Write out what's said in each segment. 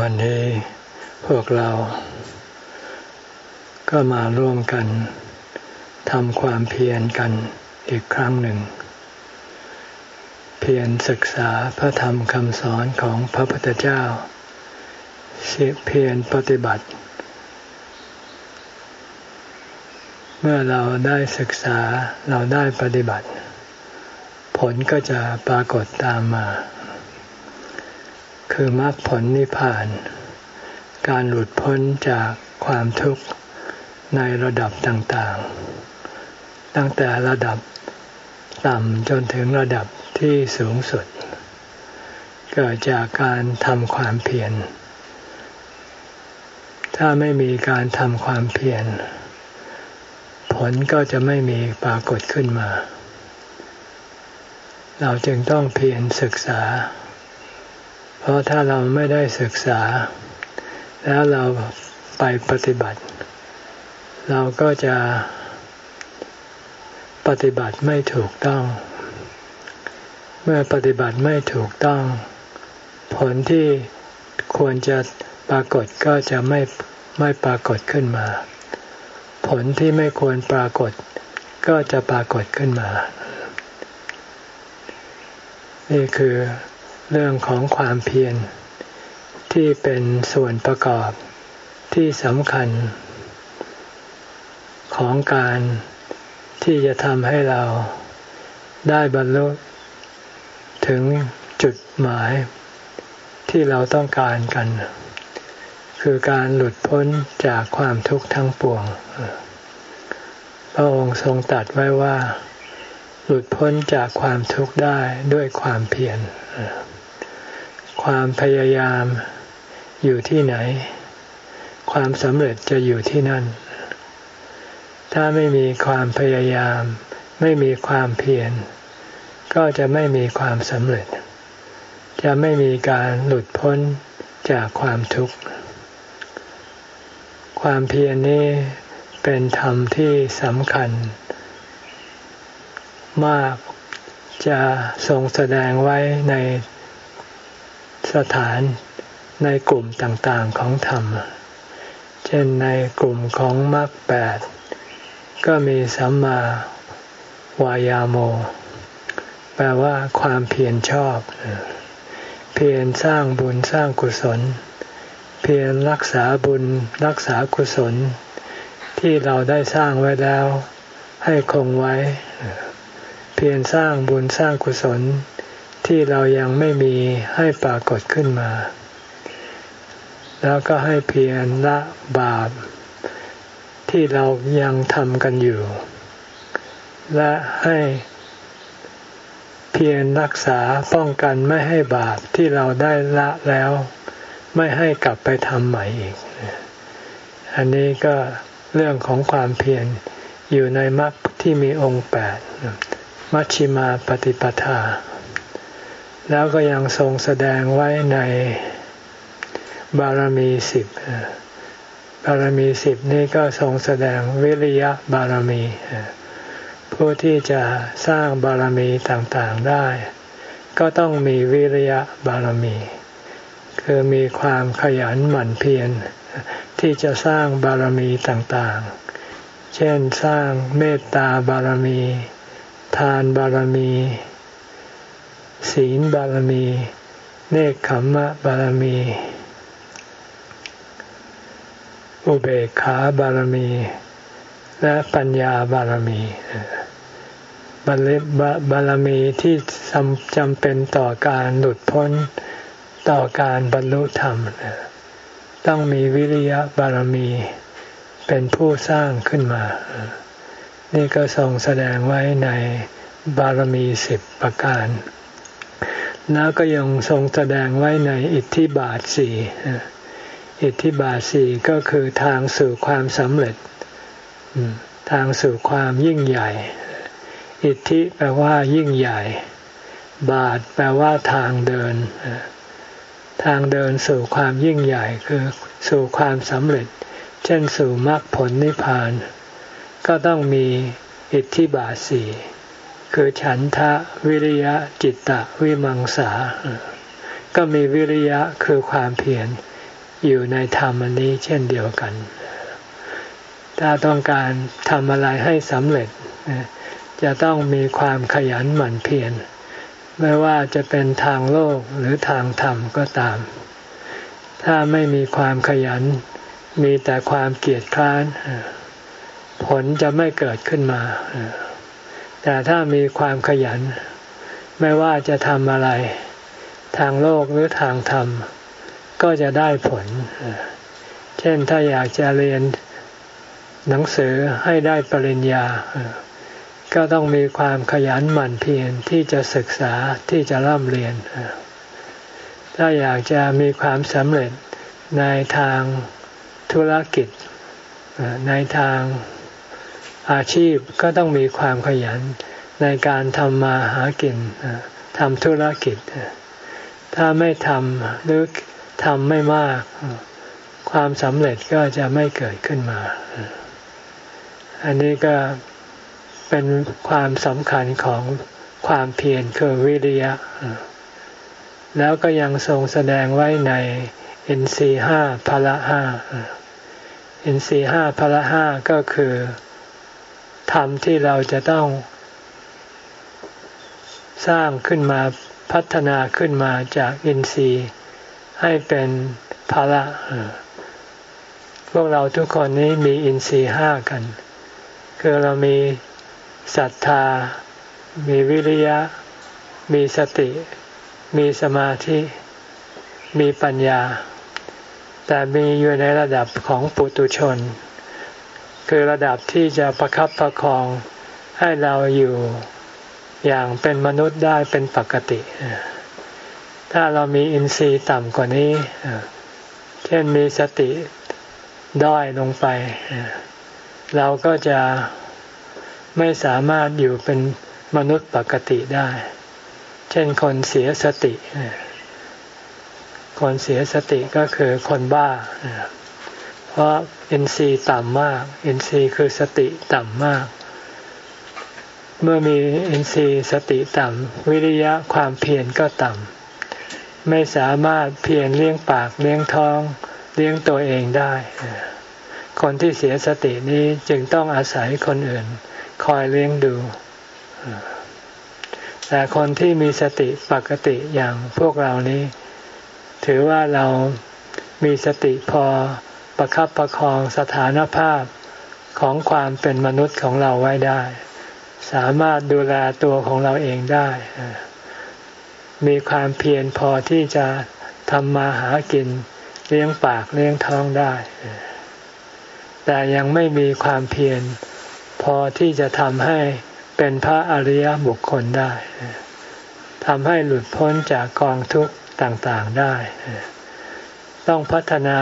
วันนี้พวกเรา ก็มาร่วมกันทำความเพียรกันอีกครั้งหนึ่ง เพียรศึกษาพระธรรมคำสอนของพระพุทธเจ้าเพียรปฏิบัติ เมื่อเราได้ศึกษาเราได้ปฏิบัติ ผลก็จะปรากฏตามมา คือมรรคผลนิพพาน การหลุดพ้นจากความทุกข์ในระดับต่างๆ ตั้งแต่ระดับต่ำจนถึงระดับที่สูงสุด เกิดจากการทำความเพียร ถ้าไม่มีการทำความเพียร ผลก็จะไม่มีปรากฏขึ้นมา เราจึงต้องเพียรศึกษา เพราะถ้าเราไม่ได้ศึกษา แล้วเราไปปฏิบัติ เราก็จะปฏิบัติไม่ถูกต้อง เมื่อปฏิบัติไม่ถูกต้อง ผลที่ควรจะปรากฏก็จะไม่ไม่ปรากฏขึ้นมา ผลที่ไม่ควรปรากฏก็จะปรากฏขึ้นมา นี่คือ เรื่องของความเพียรที่เป็นส่วนประกอบที่สำคัญ ของการที่จะทำให้เราได้บรรลุถึงจุดหมายที่เราต้องการกัน คือการหลุดพ้นจากความทุกข์ทั้งปวง พระองค์ทรงตัดไว้ว่า หลุดพ้นจากความทุกข์ได้ด้วยความเพียร ความพยายามอยู่ที่ไหน ความสำเร็จจะอยู่ที่นั่น ถ้าไม่มีความพยายาม ไม่มีความเพียร ก็จะไม่มีความสำเร็จ จะไม่มีการหลุดพ้นจากความทุกข์ ความเพียรนี้เป็นธรรมที่สำคัญ มากจะทรงแสดงไว้ใน สถานในกลุ่มต่างๆของธรรม เช่นในกลุ่มของมรรคแปดก็มีสัมมาวายาโม แปลว่าความเพียรชอบ เพียรสร้างบุญสร้างกุศล เพียรรักษาบุญรักษากุศล ที่เราได้สร้างไว้แล้ว ให้คงไว้ เพียรสร้างบุญสร้างกุศล ที่เรายังไม่มีให้ปรากฏขึ้นมา แล้วก็ให้เพียรละบาป ที่เรายังทำกันอยู่ และให้เพียรรักษาป้องกันไม่ให้บาปที่เราได้ละแล้ว ไม่ให้กลับไปทำใหม่อีก อันนี้ก็เรื่องของความเพียรอยู่ในมรรคที่มีองค์แปดมัชชิมาปฏิปทา แล้วก็ยังทรงแสดงไว้ในบารมีสิบบารมีสิบนี่ก็ทรงแสดงวิริยะบารมี ผู้ที่จะสร้างบารมีต่างๆได้ ก็ต้องมีวิริยะบารมี คือมีความขยันหมั่นเพียรที่จะสร้างบารมีต่างๆ เช่นสร้างเมตตาบารมี ทานบารมี ศีลบารมีเนคขมมะบารมี อุเบกขาบารมี และปัญญาบารมีบารบารมีที่จำเป็นต่อการหลุดพ้นต่อการบรรลุธรรม ต้องมีวิริยะบารมีเป็นผู้สร้างขึ้นมา นี่ก็ทรงแสดงไว้ในบารมีสิบประการ แล้วก็ยังทรงแสดงไว้ในอิทธิบาทสี่อิทธิบาทสี่ก็คือทางสู่ความสำเร็จทางสู่ความยิ่งใหญ่ อิทธิแปลว่ายิ่งใหญ่ บาทแปลว่าทางเดิน ทางเดินสู่ความยิ่งใหญ่คือสู่ความสำเร็จ เช่นสู่มรรคผลนิพพาน ก็ต้องมีอิทธิบาทสี่ คือฉันทะวิริยะจิตตะวิมังสา ก็มีวิริยะคือความเพียรอยู่ในธรรมอันนี้เช่นเดียวกัน ถ้าต้องการทำอะไรให้สำเร็จ จะต้องมีความขยันหมั่นเพียรไม่ว่าจะเป็นทางโลกหรือทางธรรมก็ตาม ถ้าไม่มีความขยัน มีแต่ความเกียจคร้าน ผลจะไม่เกิดขึ้นมา แต่ถ้ามีความขยัน ไม่ว่าจะทำอะไร ทางโลกหรือทางธรรม ก็จะได้ผล เช่นถ้าอยากจะเรียนหนังสือให้ได้ปริญญา ก็ต้องมีความขยันหมั่นเพียรที่จะศึกษาที่จะร่ำเรียน ถ้าอยากจะมีความสำเร็จในทางธุรกิจในทาง อาชีพก็ต้องมีความขยันในการทำมาหากินทำธุรกิจ ถ้าไม่ทำหรือทำไม่มาก ความสำเร็จก็จะไม่เกิดขึ้นมา อันนี้ก็เป็นความสำคัญของความเพียรคือวิริยะ แล้วก็ยังทรงแสดงไว้ในอินทรีห้าพละห้าอินทรีห้าพละห้าก็คือ ธรรมที่เราจะต้องสร้างขึ้นมาพัฒนาขึ้นมาจากอินทรีย์ให้เป็นภาระพวกเราทุกคนนี้มีอินทรีย์ห้ากัน คือเรามีศรัทธา มีวิริยะ มีสติ มีสมาธิ มีปัญญา แต่มีอยู่ในระดับของปุตุชน คือระดับที่จะประครับประคองให้เราอยู่อย่างเป็นมนุษย์ได้เป็นปกติ ถ้าเรามีอินทรีย์ต่ำกว่านี้ เช่นมีสติด้อยลงไป เราก็จะไม่สามารถอยู่เป็นมนุษย์ปกติได้ เช่นคนเสียสติ คนเสียสติก็คือคนบ้า เพราะอินทรีย์ต่ำมาก อินทรีย์คือสติต่ำมาก เมื่อมีอินทรีย์สติต่ำวิริยะความเพียรก็ต่ำไม่สามารถเพียรเลี้ยงปากเลี้ยงท้องเลี้ยงตัวเองได้ คนที่เสียสตินี้จึงต้องอาศัยคนอื่น คอยเลี้ยงดู แต่คนที่มีสติปกติอย่างพวกเรานี้ ถือว่าเรามีสติพอ ประคับประคองสถานภาพของความเป็นมนุษย์ของเราไว้ได้ สามารถดูแลตัวของเราเองได้ มีความเพียรพอที่จะทำมาหากินเลี้ยงปากเลี้ยงท้องได้ แต่ยังไม่มีความเพียรพอที่จะทำให้เป็นพระอริยบุคคลได้ทำให้หลุดพ้นจากกองทุกข์ต่างๆได้ ต้องพัฒนา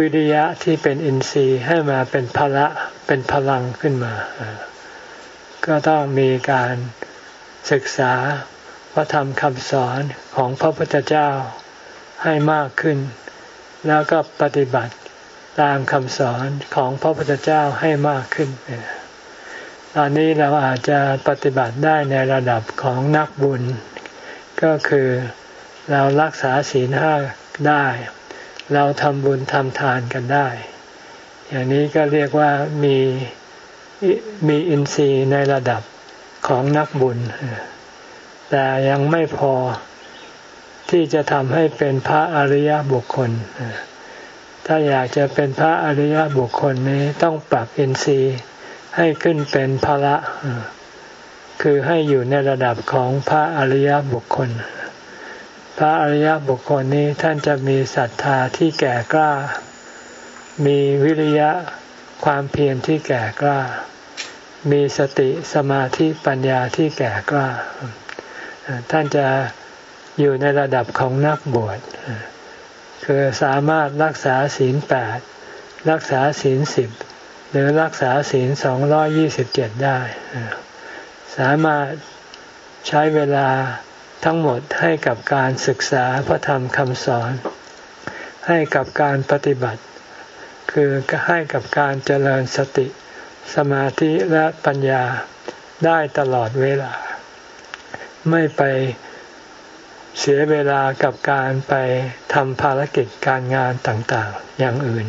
วิริยะที่เป็นอินทรีย์ให้มาเป็นพละเป็นพลังขึ้นมา ก็ต้องมีการศึกษาพระธรรมคำสอนของพระพุทธเจ้าให้มากขึ้น แล้วก็ปฏิบัติตามคำสอนของพระพุทธเจ้าให้มากขึ้น ตอนนี้เราอาจจะปฏิบัติได้ในระดับของนักบุญ ก็คือเรารักษาศีลห้าได้ เราทำบุญทำทานกันได้ อย่างนี้ก็เรียกว่ามีมีอินทรีย์ในระดับของนักบุญ แต่ยังไม่พอที่จะทำให้เป็นพระอริยบุคคล ถ้าอยากจะเป็นพระอริยบุคคลนี้ต้องปรับอินทรีย์ให้ขึ้นเป็นพระคือให้อยู่ในระดับของพระอริยบุคคล พระอริยบุคคลนี้ท่านจะมีศรัทธาที่แก่กล้า มีวิริยะความเพียรที่แก่กล้า มีสติสมาธิปัญญาที่แก่กล้า ท่านจะอยู่ในระดับของนักบวช คือสามารถรักษาศีลแปดรักษาศีลสิบหรือรักษาศีลสองร้อยี่สิบเจ็ดได้ สามารถใช้เวลา ทั้งหมดให้กับการศึกษาพระธรรมคำสอน ให้กับการปฏิบัติ คือให้กับการเจริญสติ สมาธิและปัญญาได้ตลอดเวลา ไม่ไปเสียเวลากับการไปทำภารกิจการงานต่างๆ อย่างอื่น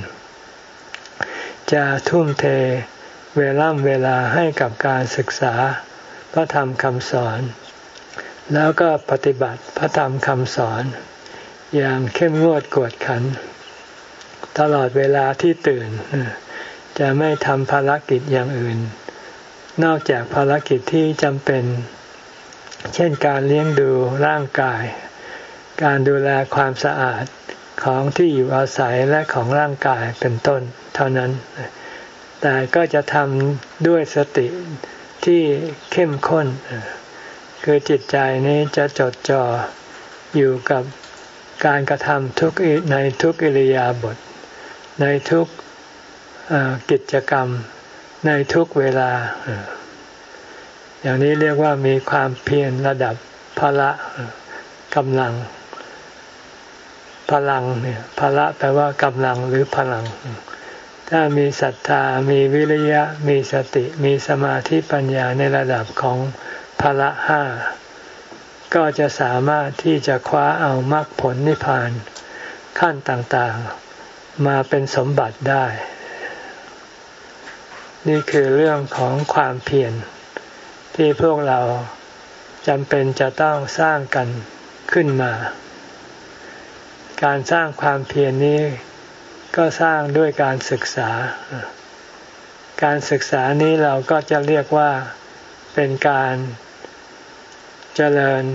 จะทุ่มเทเวลาเวลาให้กับการศึกษาพระธรรมคำสอน แล้วก็ปฏิบัติพระธรรมคำสอน อย่างเข้มงวดกวดขัน ตลอดเวลาที่ตื่น จะไม่ทำภารกิจอย่างอื่น นอกจากภารกิจที่จำเป็น เช่นการเลี้ยงดูร่างกาย การดูแลความสะอาดของที่อยู่อาศัยและของร่างกายเป็นต้น เท่านั้น แต่ก็จะทำด้วยสติที่เข้มข้น คือจิตใจนี้จะจดจ่ออยู่กับการกระทำทุกในทุกอิริยาบถในทุกกิจกรรมในทุกเวลา อย่างนี้เรียกว่ามีความเพียรระดับพละกำลัง พลังเนี่ยพละแปลว่ากำลังหรือพลัง ถ้ามีศรัทธามีวิริยะ มีสติ มีสมาธิปัญญาในระดับของ พละห้าก็จะสามารถที่จะคว้าเอามรรคผลนิพพานขั้นต่างๆ มาเป็นสมบัติได้ นี่คือเรื่องของความเพียรที่พวกเราจำเป็นจะต้องสร้างกันขึ้นมา การสร้างความเพียรนนี้ก็สร้างด้วยการศึกษา การศึกษานี้เราก็จะเรียกว่าเป็นการ เจริญ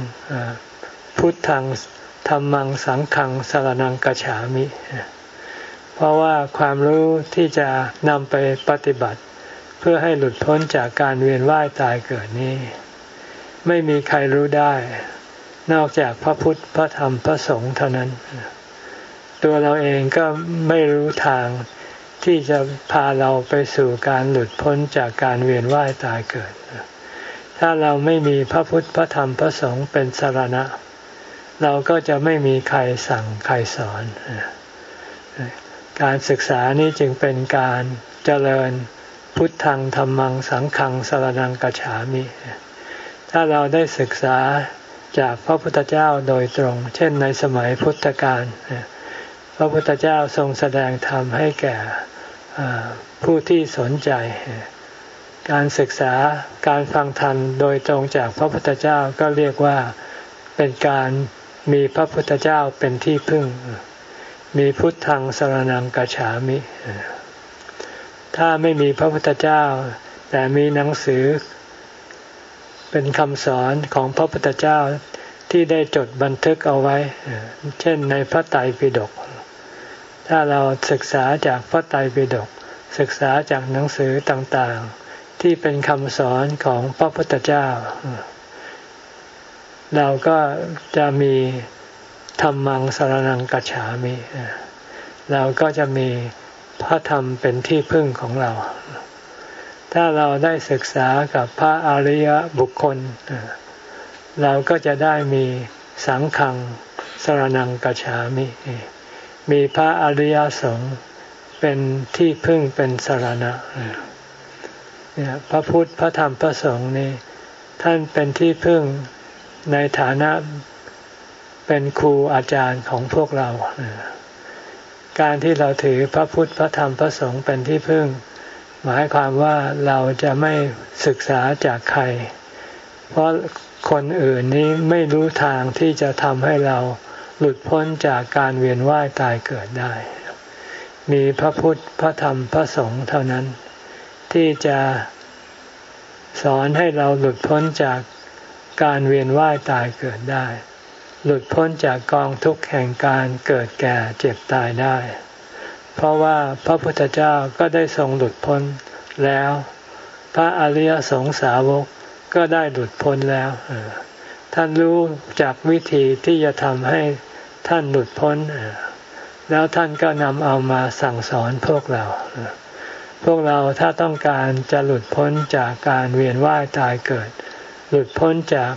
พุทธังธรรมังสังขังสารนังกฉามิ เพราะว่าความรู้ที่จะนำไปปฏิบัติ เพื่อให้หลุดพ้นจากการเวียนว่ายตายเกิดนี้ ไม่มีใครรู้ได้ นอกจากพระพุทธพระธรรมพระสงฆ์เท่านั้น ตัวเราเองก็ไม่รู้ทางที่จะพาเราไปสู่การหลุดพ้นจากการเวียนว่ายตายเกิด ถ้าเราไม่มีพระพุทธพระธรรมพระสงฆ์เป็นสารณะ เราก็จะไม่มีใครสั่งใครสอน การศึกษานี้จึงเป็นการเจริญพุทธังธรรมังสังขังสารนังกัจฉามิ ถ้าเราได้ศึกษาจากพระพุทธเจ้าโดยตรง เช่นในสมัยพุทธกาลพระพุทธเจ้าทรงแสดงธรรมให้แก่ผู้ที่สนใจ การศึกษาการฟังธรรมโดยตรงจากพระพุทธเจ้าก็เรียกว่าเป็นการมีพระพุทธเจ้าเป็นที่พึ่ง มีพุทธังสรนังกัจฉามิ ถ้าไม่มีพระพุทธเจ้า แต่มีหนังสือ เป็นคำสอนของพระพุทธเจ้าที่ได้จดบันทึกเอาไว้ เช่นในพระไตรปิฎก ถ้าเราศึกษาจากพระไตรปิฎกศึกษาจากหนังสือต่างๆ ที่เป็นคำสอนของพระพุทธเจ้า เราก็จะมีธรรมังสารนังกัจฉามิเราก็จะมีพระธรรมเป็นที่พึ่งของเรา ถ้าเราได้ศึกษากับพระอริยบุคคล เราก็จะได้มีสังขังสารนังกัจฉามิ มีพระอริยสงฆ์เป็นที่พึ่งเป็นสารณะ เนี่ยพระพุทธพระธรรมพระสงฆ์นี่ท่านเป็นที่พึ่งในฐานะเป็นครูอาจารย์ของพวกเรา การที่เราถือพระพุทธพระธรรมพระสงฆ์เป็นที่พึ่ง หมายความว่าเราจะไม่ศึกษาจากใคร เพราะคนอื่นนี้ไม่รู้ทางที่จะทำให้เราหลุดพ้นจากการเวียนว่ายตายเกิดได้ มีพระพุทธพระธรรมพระสงฆ์เท่านั้น ที่จะสอนให้เราหลุดพ้นจากการเวียนว่ายตายเกิดได้ หลุดพ้นจากกองทุกข์แห่งการเกิดแก่เจ็บตายได้ เพราะว่าพระพุทธเจ้าก็ได้ทรงหลุดพ้นแล้ว พระอริยสงสาวกก็ได้หลุดพ้นแล้ว ท่านรู้จากวิธีที่จะทำให้ท่านหลุดพ้น แล้วท่านก็นำเอามาสั่งสอนพวกเรา พวกเราถ้าต้องการจะหลุดพ้นจากการเวียนว่ายตายเกิด หลุดพ้นจาก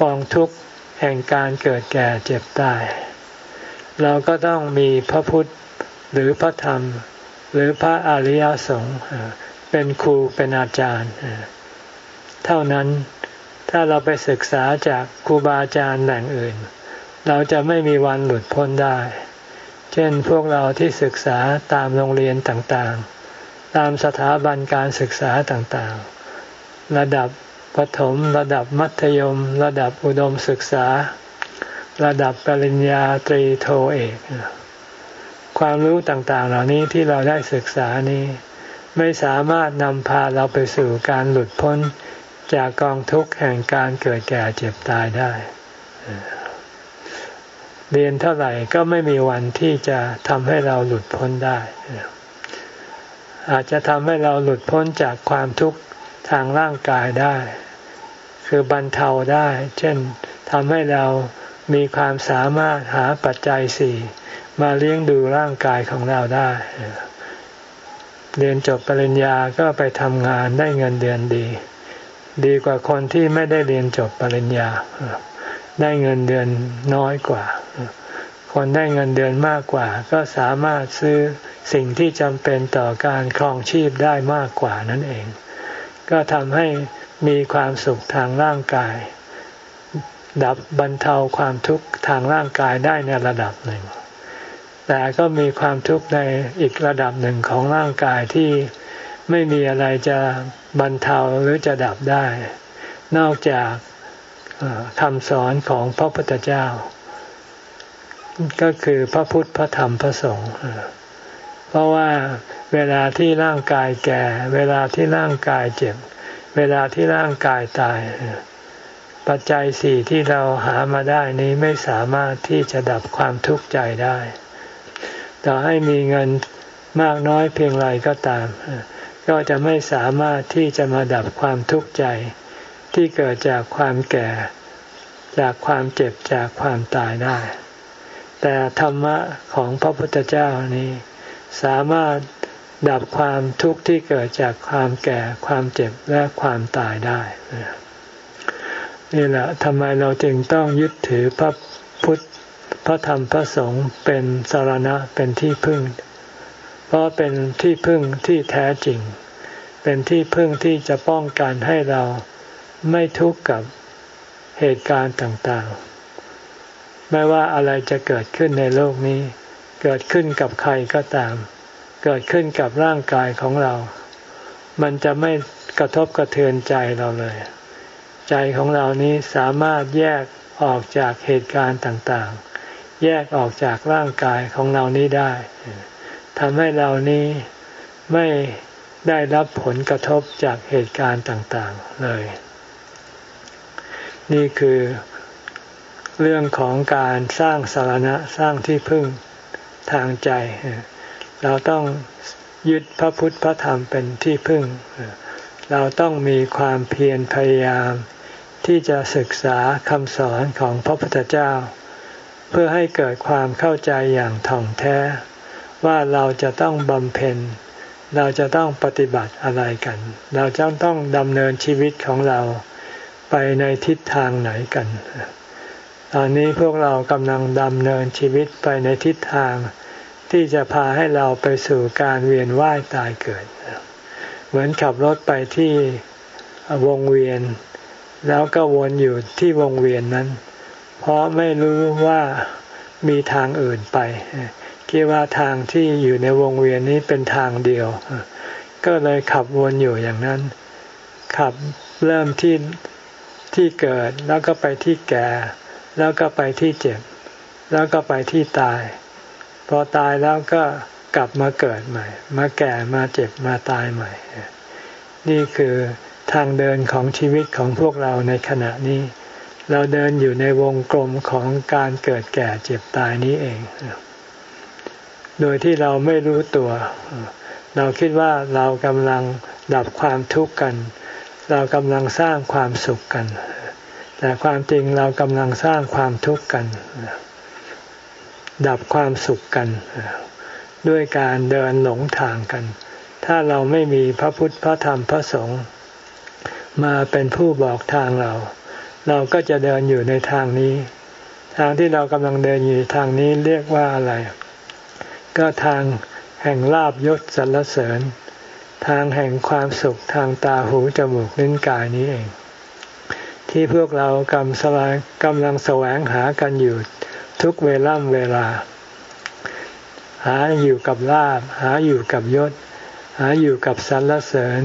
กองทุกข์แห่งการเกิดแก่เจ็บตาย เราก็ต้องมีพระพุทธหรือพระธรรม หรือพระอริยสงฆ์เป็นครูเป็นอาจารย์ เท่านั้นถ้าเราไปศึกษาจากครูบาอาจารย์แหล่งอื่น เราจะไม่มีวันหลุดพ้นได้ เช่นพวกเราที่ศึกษาตามโรงเรียนต่างๆ ตามสถาบันการศึกษาต่างๆ ระดับประถม ระดับมัธยม ระดับอุดมศึกษา ระดับปริญญาตรีโทเอก ความรู้ต่างๆ เหล่านี้ที่เราได้ศึกษานี้ ไม่สามารถนำพาเราไปสู่การหลุดพ้นจากกองทุกข์แห่งการเกิดแก่เจ็บตายได้ เรียนเท่าไหร่ก็ไม่มีวันที่จะทำให้เราหลุดพ้นได้ อาจจะทำให้เราหลุดพ้นจากความทุกข์ทางร่างกายได้ คือบรรเทาได้ เช่นทำให้เรามีความสามารถหาปัจจัยสี่มาเลี้ยงดูร่างกายของเราได้ เรียนจบปริญญาก็ไปทำงานได้เงินเดือนดี ดีกว่าคนที่ไม่ได้เรียนจบปริญญา ได้เงินเดือนน้อยกว่า คนได้เงินเดือนมากกว่า ก็สามารถซื้อสิ่งที่จำเป็นต่อการครองชีพได้มากกว่านั่นเอง ก็ทำให้มีความสุขทางร่างกาย ดับบรรเทาความทุกข์ทางร่างกายได้ในระดับหนึ่ง แต่ก็มีความทุกข์ในอีกระดับหนึ่งของร่างกายที่ไม่มีอะไรจะบรรเทาหรือจะดับได้ นอกจากคำสอนของพระพุทธเจ้า ก็คือพระพุทธพระธรรมพระสงฆ์เพราะว่าเวลาที่ร่างกายแก่ เวลาที่ร่างกายเจ็บ เวลาที่ร่างกายตาย ปัจจัยสี่ที่เราหามาได้นี้ไม่สามารถที่จะดับความทุกข์ใจได้ต่อให้มีเงินมากน้อยเพียงไรก็ตาม ก็จะไม่สามารถที่จะมาดับความทุกข์ใจ ที่เกิดจากความแก่ จากความเจ็บจากความตายได้ แต่ธรรมะของพระพุทธเจ้านี้ สามารถดับความทุกข์ที่เกิดจากความแก่ความเจ็บและความตายได้ นี่แหละทำไมเราจึงต้องยึดถือพระพุทธพระธรรมพระสงฆ์เป็นสารณะเป็นที่พึ่ง เพราะเป็นที่พึ่งที่แท้จริง เป็นที่พึ่งที่จะป้องกันให้เราไม่ทุกข์กับเหตุการณ์ต่างๆ ไม่ว่าอะไรจะเกิดขึ้นในโลกนี้ เกิดขึ้นกับใครก็ตาม เกิดขึ้นกับร่างกายของเรา มันจะไม่กระทบกระเทือนใจเราเลย ใจของเรานี้สามารถแยกออกจากเหตุการณ์ต่างๆ แยกออกจากร่างกายของเรานี้ได้ทำให้เรานี้ไม่ได้รับผลกระทบจากเหตุการณ์ต่างๆเลย นี่คือ เรื่องของการสร้างสารณะสร้างที่พึ่งทางใจ เราต้องยึดพระพุทธพระธรรมเป็นที่พึ่ง เราต้องมีความเพียรพยายาม ที่จะศึกษาคำสอนของพระพุทธเจ้า เพื่อให้เกิดความเข้าใจอย่างถ่องแท้ ว่าเราจะต้องบำเพ็ญ เราจะต้องปฏิบัติอะไรกัน เราจะต้องดำเนินชีวิตของเราไปในทิศทางไหนกัน ตอนนี้พวกเรากำลังดำเนินชีวิตไปในทิศทาง ที่จะพาให้เราไปสู่การเวียนว่ายตายเกิด เหมือนขับรถไปที่วงเวียน แล้วก็วนอยู่ที่วงเวียนนั้น เพราะไม่รู้ว่ามีทางอื่นไป คิดว่าทางที่อยู่ในวงเวียนนี้เป็นทางเดียว ก็เลยขับวนอยู่อย่างนั้น ขับเริ่มที่ที่เกิดแล้วก็ไปที่แก่ แล้วก็ไปที่เจ็บ แล้วก็ไปที่ตาย พอตายแล้วก็กลับมาเกิดใหม่ มาแก่มาเจ็บมาตายใหม่ นี่คือทางเดินของชีวิตของพวกเราในขณะนี้ เราเดินอยู่ในวงกลมของการเกิดแก่เจ็บตายนี้เอง โดยที่เราไม่รู้ตัว เราคิดว่าเรากำลังดับความทุกข์กัน เรากำลังสร้างความสุขกัน แต่ความจริงเรากำลังสร้างความทุกข์กัน ดับความสุขกัน ด้วยการเดินหลงทางกัน ถ้าเราไม่มีพระพุทธพระธรรมพระสงฆ์มาเป็นผู้บอกทางเรา เราก็จะเดินอยู่ในทางนี้ ทางที่เรากำลังเดินอยู่ทางนี้เรียกว่าอะไร ก็ทางแห่งลาบยศสรรเสริญ ทางแห่งความสุขทางตาหูจมูกลิ้นกายนี้เอง ที่พวกเรากำสลายกำลังแสวงหากันอยู่ทุกเวล่ำเวลา หาอยู่กับลาบ หาอยู่กับยศ หาอยู่กับสรรเสริญ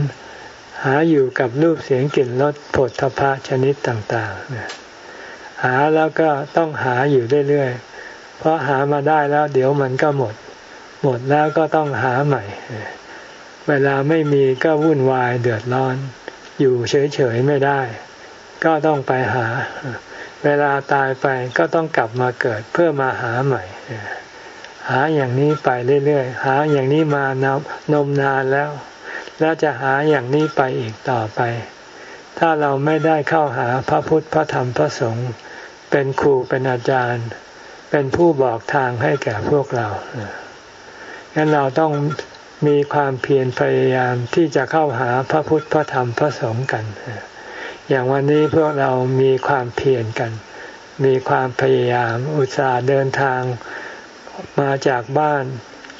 หาอยู่กับรูปเสียงกลิ่นรสผลทพะชนิดต่างๆ หาแล้วก็ต้องหาอยู่เรื่อยๆ เพราะหามาได้แล้วเดี๋ยวมันก็หมด หมดแล้วก็ต้องหาใหม่ เวลาไม่มีก็วุ่นวายเดือดร้อน อยู่เฉยๆไม่ได้ ก็ต้องไปหา เวลาตายไปก็ต้องกลับมาเกิดเพื่อมาหาใหม่ หาอย่างนี้ไปเรื่อยๆ หาอย่างนี้มานนมนานแล้ว แล้วจะหาอย่างนี้ไปอีกต่อไป ถ้าเราไม่ได้เข้าหาพระพุทธพระธรรมพระสงฆ์เป็นครูเป็นอาจารย์ เป็นผู้บอกทางให้แก่พวกเรางั้นเราต้องมีความเพียรพยายามที่จะเข้าหาพระพุทธพระธรรมพระสงฆ์กัน อย่างวันนี้พวกเรามีความเพียรกัน มีความพยายามอุตส่าห์เดินทางมาจากบ้าน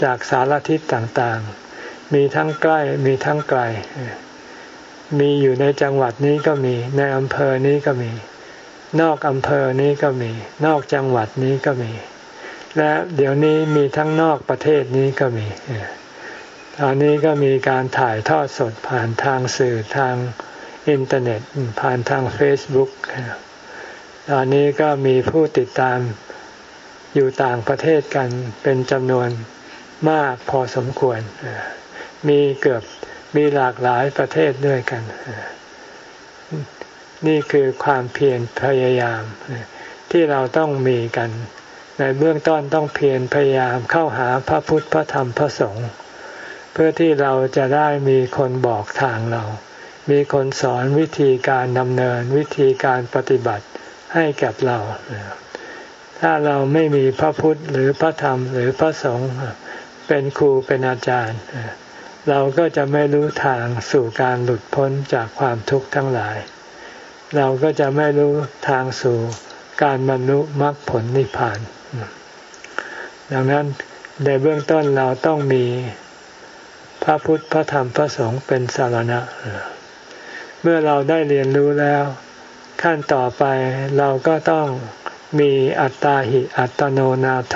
จากสารทิศต่างๆ มีทั้งใกล้มีทั้งไกล มีอยู่ในจังหวัดนี้ก็มี ในอำเภอนี้ก็มี นอกอำเภอนี้ก็มี นอกจังหวัดนี้ก็มี และเดี๋ยวนี้มีทั้งนอกประเทศนี้ก็มีตอนนี้ก็มีการถ่ายทอดสดผ่านทางสื่อทาง อินเทอร์เน็ตผ่านทางเฟซบุ๊กตอนนี้ก็มีผู้ติดตามอยู่ต่างประเทศกันเป็นจำนวนมากพอสมควร มีเกือบมีหลากหลายประเทศด้วยกัน นี่คือความเพียรพยายาม ที่เราต้องมีกัน ในเบื้องต้นต้องเพียรพยายามเข้าหาพระพุทธพระธรรมพระสงฆ์เพื่อที่เราจะได้มีคนบอกทางเรา มีคนสอนวิธีการดำเนินวิธีการปฏิบัติให้กับเรา ถ้าเราไม่มีพระพุทธหรือพระธรรมหรือพระสงฆ์เป็นครูเป็นอาจารย์ เราก็จะไม่รู้ทางสู่การหลุดพ้นจากความทุกข์ทั้งหลาย เราก็จะไม่รู้ทางสู่การบรรลุมรรคผลนิพพาน ดังนั้นในเบื้องต้นเราต้องมีพระพุทธพระธรรมพระสงฆ์เป็นสารณะ เมื่อเราได้เรียนรู้แล้ว ขั้นต่อไปเราก็ต้องมีอัตตาหิอัตโนนาโถ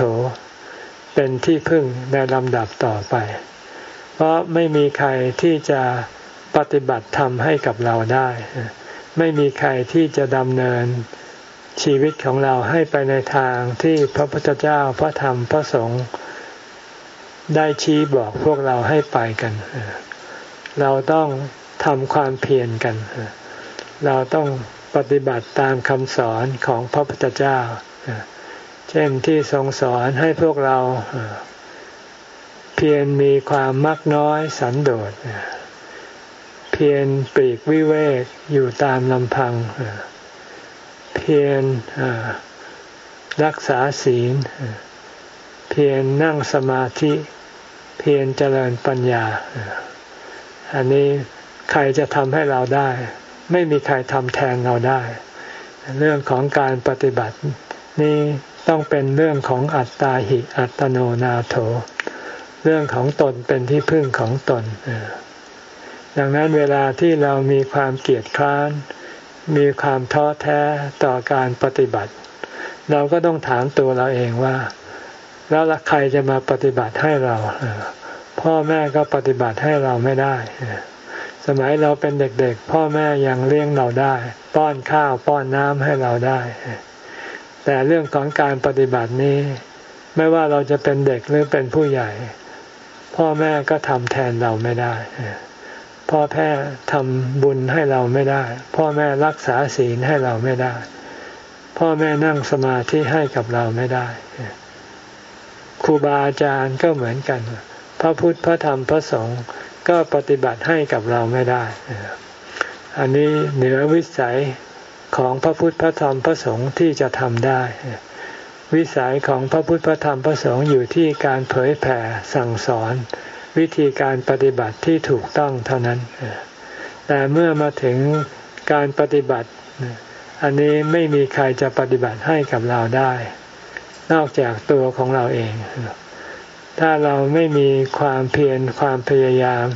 เป็นที่พึ่งในลำดับต่อไป เพราะไม่มีใครที่จะปฏิบัติธรรมให้กับเราได้ ไม่มีใครที่จะดำเนินชีวิตของเราให้ไปในทางที่พระพุทธเจ้าพระธรรมพระสงฆ์ได้ชี้บอกพวกเราให้ไปกัน เราต้อง ทำความเพียรกัน เราต้องปฏิบัติตามคำสอนของพระพุทธเจ้า เช่นที่ทรงสอนให้พวกเราเพียรมีความมักน้อยสันโดษเพียรปลีกวิเวกอยู่ตามลำพัง เพียรรักษาศีล เพียรนั่งสมาธิ เพียรเจริญปัญญา อันนี้ ใครจะทำให้เราได้ ไม่มีใครทำแทนเราได้ เรื่องของการปฏิบัติ นี่ต้องเป็นเรื่องของอัตตาหิอัตโนนาโถ เรื่องของตนเป็นที่พึ่งของตนดังนั้นเวลาที่เรามีความเกียดคร้าน มีความท้อแท้ต่อการปฏิบัติ เราก็ต้องถามตัวเราเองว่า แล้วใครจะมาปฏิบัติให้เรา พ่อแม่ก็ปฏิบัติให้เราไม่ได้ สมัยเราเป็นเด็กๆ พ่อแม่ยังเลี้ยงเราได้ ป้อนข้าวป้อนน้ำให้เราได้ แต่เรื่องของการปฏิบัตินี้ ไม่ว่าเราจะเป็นเด็กหรือเป็นผู้ใหญ่ พ่อแม่ก็ทำแทนเราไม่ได้ พ่อแม่ทำบุญให้เราไม่ได้ พ่อแม่รักษาศีลให้เราไม่ได้ พ่อแม่นั่งสมาธิให้กับเราไม่ได้ครูบาอาจารย์ก็เหมือนกัน พระพุทธพระธรรมพระสงฆ์ ก็ปฏิบัติให้กับเราไม่ได้ อันนี้เหนือวิสัยของพระพุทธพระธรรมพระสงฆ์ที่จะทำได้ วิสัยของพระพุทธพระธรรมพระสงฆ์อยู่ที่การเผยแผ่สั่งสอน วิธีการปฏิบัติที่ถูกต้องเท่านั้น แต่เมื่อมาถึงการปฏิบัติ อันนี้ไม่มีใครจะปฏิบัติให้กับเราได้ นอกจากตัวของเราเอง ถ้าเราไม่มีความเพียรความพยายาม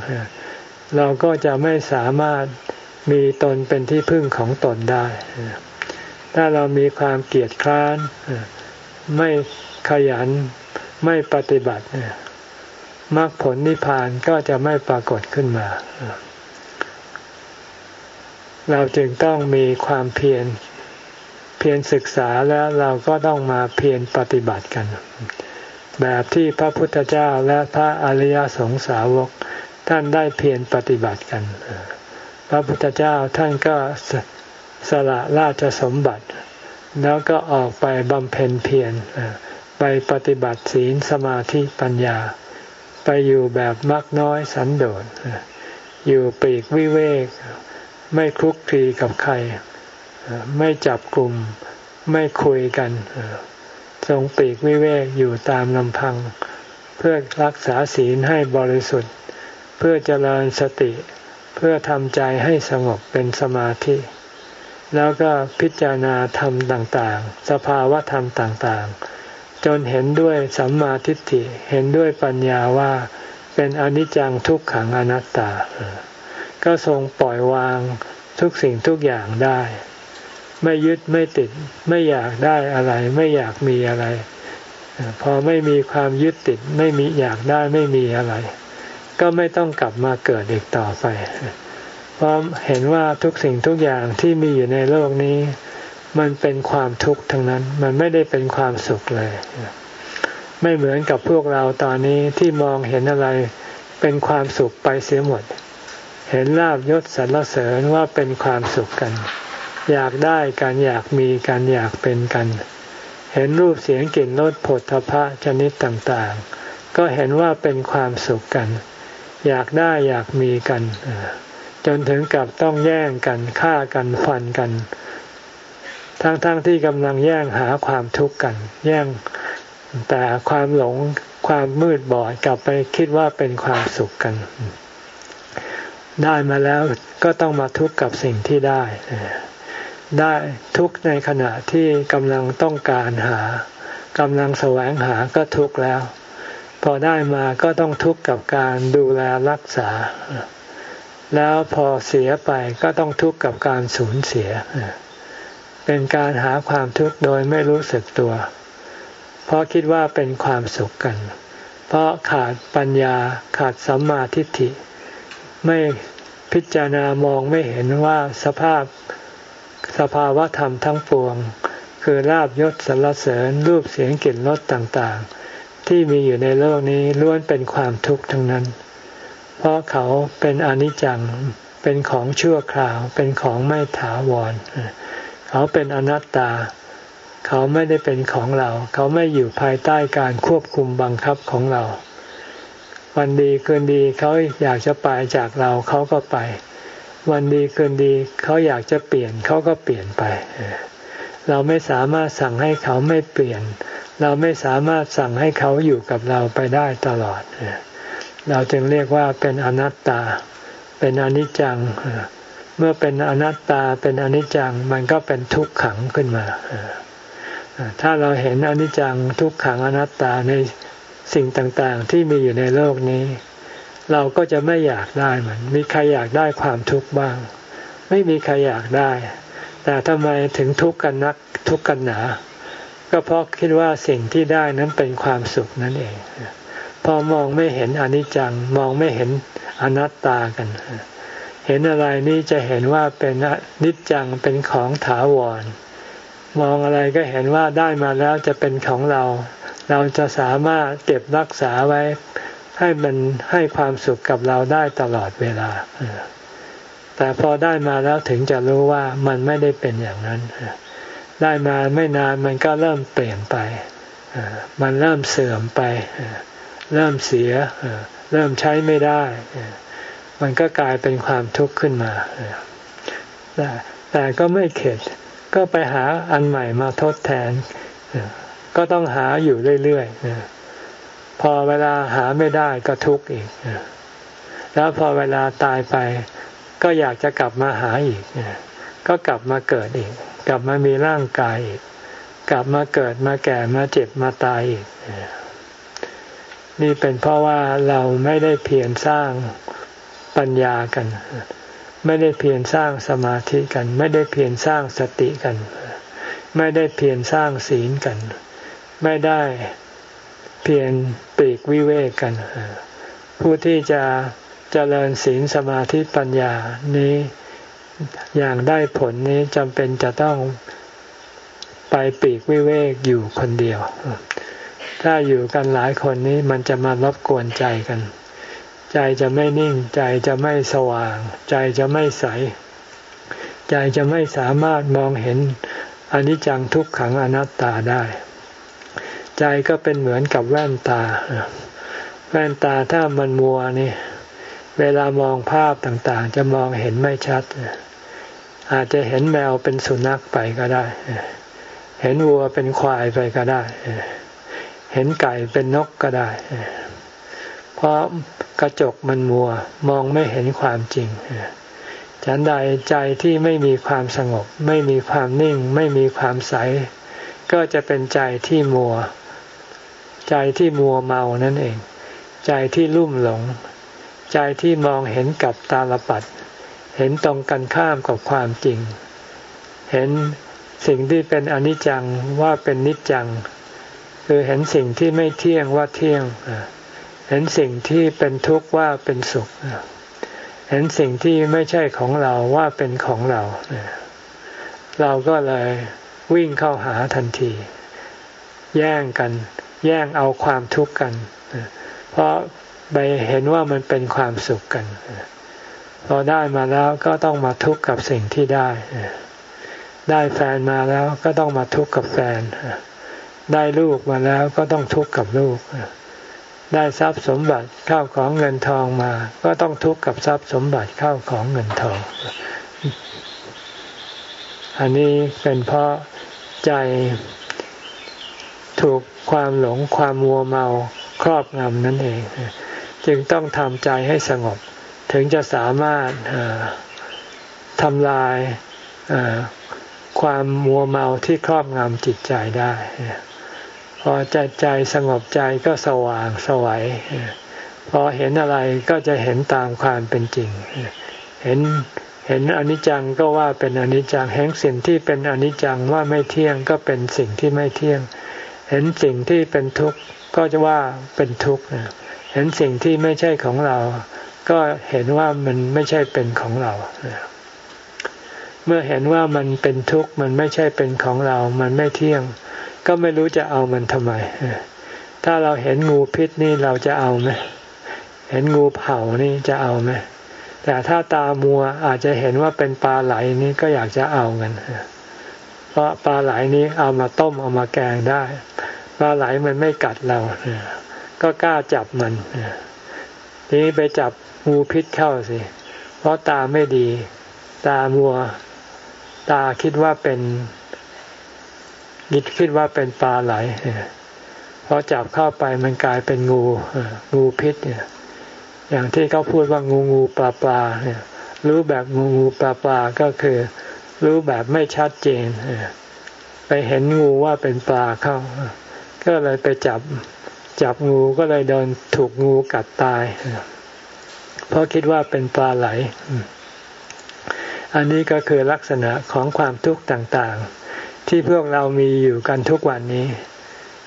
เราก็จะไม่สามารถมีตนเป็นที่พึ่งของตนได้ ถ้าเรามีความเกียดคร้าน ไม่ขยันไม่ปฏิบัติมรรคผลนิพพานก็จะไม่ปรากฏขึ้นมา เราจึงต้องมีความเพียรเพียรศึกษาแล้วเราก็ต้องมาเพียรปฏิบัติกัน แบบที่พระพุทธเจ้าและพระอริยสงสาวก ท่านได้เพียรปฏิบัติกัน พระพุทธเจ้าท่านก็สละราชสมบัติ แล้วก็ออกไปบำเพ็ญเพียรไปปฏิบัติศีลสมาธิปัญญา ไปอยู่แบบมักน้อยสันโดษอยู่ปีกวิเวก ไม่คลุกคลีกับใคร ไม่จับกลุ่ม ไม่คุยกัน ทรงปีกวิเวกอยู่ตามลำพัง เพื่อรักษาศีลให้บริสุทธิ์ เพื่อเจริญสติ เพื่อทำใจให้สงบเป็นสมาธิ แล้วก็พิจารณาธรรมต่างๆ สภาวะธรรมต่างๆ จนเห็นด้วยสัมมาทิฏฐิเห็นด้วยปัญญาว่าเป็นอนิจจังทุกขังอนัตตา ก็ทรงปล่อยวางทุกสิ่งทุกอย่างได้ ไม่ยึดไม่ติด ไม่อยากได้อะไร ไม่อยากมีอะไร พอไม่มีความยึดติด ไม่มีอยากได้ไม่มีอะไร ก็ไม่ต้องกลับมาเกิดอีกต่อไปเพราะเห็นว่าทุกสิ่งทุกอย่างที่มีอยู่ในโลกนี้ มันเป็นความทุกข์ทั้งนั้น มันไม่ได้เป็นความสุขเลย ไม่เหมือนกับพวกเราตอนนี้ที่มองเห็นอะไรเป็นความสุขไปเสียหมด เห็นลาบยศสรรเสริญว่าเป็นความสุขกัน อยากได้กันอยากมีกันอยากเป็นกัน เห็นรูปเสียงกลิ่นรสผลทพะชนิดต่างๆ ก็เห็นว่าเป็นความสุขกัน อยากได้อยากมีกัน จนถึงกับต้องแย่งกันฆ่ากันฟันกัน ทั้งๆทที่กำลังแย่งหาความทุกข์กัน แย่งแต่ความหลงความมืดบอดกลับไปคิดว่าเป็นความสุขกัน ได้มาแล้วก็ต้องมาทุกข์กับสิ่งที่ได้ ได้ทุกในขณะที่กำลังต้องการหากำลังแสวงหาก็ทุกแล้ว พอได้มาก็ต้องทุกกับการดูแลรักษา แล้วพอเสียไปก็ต้องทุกกับการสูญเสีย เป็นการหาความทุกข์โดยไม่รู้สึกตัว เพราะคิดว่าเป็นความสุขกัน เพราะขาดปัญญาขาดสัมมาทิฏฐิ ไม่พิจารณามองไม่เห็นว่าสภาพ สภาวะธรรมทั้งปวง คือลาบยศสรรเสริญรูปเสียงกลิ่นรสต่างๆ ที่มีอยู่ในโลกนี้ล้วนเป็นความทุกข์ทั้งนั้น เพราะเขาเป็นอนิจจังเป็นของชั่วคราวเป็นของไม่ถาวร เขาเป็นอนัตตา เขาไม่ได้เป็นของเรา เขาไม่อยู่ภายใต้การควบคุมบังคับของเรา วันดีคืนดีเขาอยากจะไปจากเราเขาก็ไป วันดีคืนดีเขาอยากจะเปลี่ยนเขาก็เปลี่ยนไป เราไม่สามารถสั่งให้เขาไม่เปลี่ยน เราไม่สามารถสั่งให้เขาอยู่กับเราไปได้ตลอด เราจึงเรียกว่าเป็นอนัตตา เป็นอนิจจัง เมื่อเป็นอนัตตาเป็นอนิจจังมันก็เป็นทุกขังขึ้นมา ถ้าเราเห็นอนิจจังทุกขังอนัตตาในสิ่งต่างๆ ที่มีอยู่ในโลกนี้ เราก็จะไม่อยากได้มัน มีใครอยากได้ความทุกข์บ้าง ไม่มีใครอยากได้ แต่ทำไมถึงทุกข์กันนักทุกข์กันหนา ก็เพราะคิดว่าสิ่งที่ได้นั้นเป็นความสุขนั่นเอง พอมองไม่เห็นอนิจจัง มองไม่เห็นอนัตตากัน เห็นอะไรนี่จะเห็นว่าเป็นนิจจังเป็นของถาวร มองอะไรก็เห็นว่าได้มาแล้วจะเป็นของเรา เราจะสามารถเก็บรักษาไว้ ให้มันให้ความสุขกับเราได้ตลอดเวลา แต่พอได้มาแล้วถึงจะรู้ว่ามันไม่ได้เป็นอย่างนั้น ได้มาไม่นานมันก็เริ่มเปลี่ยนไป มันเริ่มเสื่อมไป เริ่มเสีย เริ่มใช้ไม่ได้ มันก็กลายเป็นความทุกข์ขึ้นมาแต่แต่ก็ไม่เข็ด ก็ไปหาอันใหม่มาทดแทน ก็ต้องหาอยู่เรื่อยๆ พอเวลาหาไม่ได้ก็ทุกข์อีก แล้วพอเวลาตายไป ก็อยากจะกลับมาหาอีก ก็กลับมาเกิดอีก กลับมามีร่างกายอีก กลับมาเกิดมาแก่มาเจ็บมาตายอีก นี่เป็นเพราะว่าเราไม่ได้เพียรสร้างปัญญากัน ไม่ได้เพียรสร้างสมาธิกัน ไม่ได้เพียรสร้างสติกัน ไม่ได้เพียรสร้างศีลกัน ไม่ได้เพียง ปีกวิเวกกัน ผู้ที่จะเจริญศีลสมาธิปัญญานี้อย่างได้ผลนี้จำเป็นจะต้องไปปีกวิเวกอยู่คนเดียว ถ้าอยู่กันหลายคนนี้มันจะมารบกวนใจกัน ใจจะไม่นิ่ง ใจจะไม่สว่าง ใจจะไม่ใส ใจจะไม่สามารถมองเห็นอนิจจังทุกขังอนัตตาได้ ใจก็เป็นเหมือนกับแว่นตา แว่นตาถ้ามันมัวนี่ เวลามองภาพต่างๆ จะมองเห็นไม่ชัด อาจจะเห็นแมวเป็นสุนัขไปก็ได้ เห็นวัวเป็นควายไปก็ได้ เห็นไก่เป็นนกก็ได้ เพราะกระจกมันมัวมองไม่เห็นความจริงฉันใดใจที่ไม่มีความสงบ ไม่มีความนิ่ง ไม่มีความใส ก็จะเป็นใจที่มัว ใจที่มัวเมานั่นเอง ใจที่ลุ่มหลง ใจที่มองเห็นกับตาลปัด เห็นตรงกันข้ามกับความจริง เห็นสิ่งที่เป็นอนิจจังว่าเป็นนิจจัง คือเห็นสิ่งที่ไม่เที่ยงว่าเที่ยง เห็นสิ่งที่เป็นทุกข์ว่าเป็นสุข เห็นสิ่งที่ไม่ใช่ของเราว่าเป็นของเรา เราก็เลยวิ่งเข้าหาทันที แย่งกัน แย่งเอาความทุกข์กัน เพราะไปเห็นว่ามันเป็นความสุขกัน พอได้มาแล้วก็ต้องมาทุกข์กับสิ่งที่ได้ ได้แฟนมาแล้วก็ต้องมาทุกข์กับแฟน ได้ลูกมาแล้วก็ต้องทุกข์กับลูก ได้ทรัพย์สมบัติเข้าของเงินทองมา ก็ต้องทุกข์กับทรัพย์สมบัติเข้าของเงินทอง อันนี้เป็นเพราะใจ ถูกความหลงความมัวเมาครอบงำนั่นเอง จึงต้องทำใจให้สงบ ถึงจะสามารถทำลายความมัวเมาที่ครอบงำจิตใจได้ พอใจใจสงบใจก็สว่างสวัยพอเห็นอะไรก็จะเห็นตามความเป็นจริง เห็นเห็นอนิจจังก็ว่าเป็นอนิจจัง เห็นสิ่งที่เป็นอนิจจังว่าไม่เที่ยงก็เป็นสิ่งที่ไม่เที่ยง เห็นสิ่งที่เป็นทุกข์ก็จะว่าเป็นทุกข์เห็นสิ่งที่ไม่ใช่ของเรา ก็เห็นว่ามันไม่ใช่เป็นของเรา เมื่อเห็นว่ามันเป็นทุกข์มันไม่ใช่เป็นของเรา มันไม่เที่ยง ก็ไม่รู้จะเอามันทำไม ถ้าเราเห็นงูพิษนี่เราจะเอาไหมเห็นงูเผานี่จะเอาไหมแต่ถ้าตามัวอาจจะเห็นว่าเป็นปลาไหลนี่ก็อยากจะเอากัน เพราะปลาไหลนี้เอามาต้มเอามาแกงได้ปลาไหลมันไม่กัดเราก็กล้าจับมันทีนี้ไปจับงูพิษเข้าสิ เพราะตาไม่ดี ตามัว ตาคิดว่าเป็นนิดคิดว่าเป็นปลาไหลพอจับเข้าไปมันกลายเป็นงูงูพิษเนี่ยอย่างที่เขาพูดว่างูงูปลาปลาเนี่ยรู้แบบงูงูปลาปลาก็คือ รู้แบบไม่ชัดเจนไปเห็นงูว่าเป็นปลาเข้า ก็เลยไปจับจับงูก็เลยโดนถูกงูกัดตาย เพราะคิดว่าเป็นปลาไหล อันนี้ก็คือลักษณะของความทุกข์ต่างๆ ที่พวกเรามีอยู่กันทุกวันนี้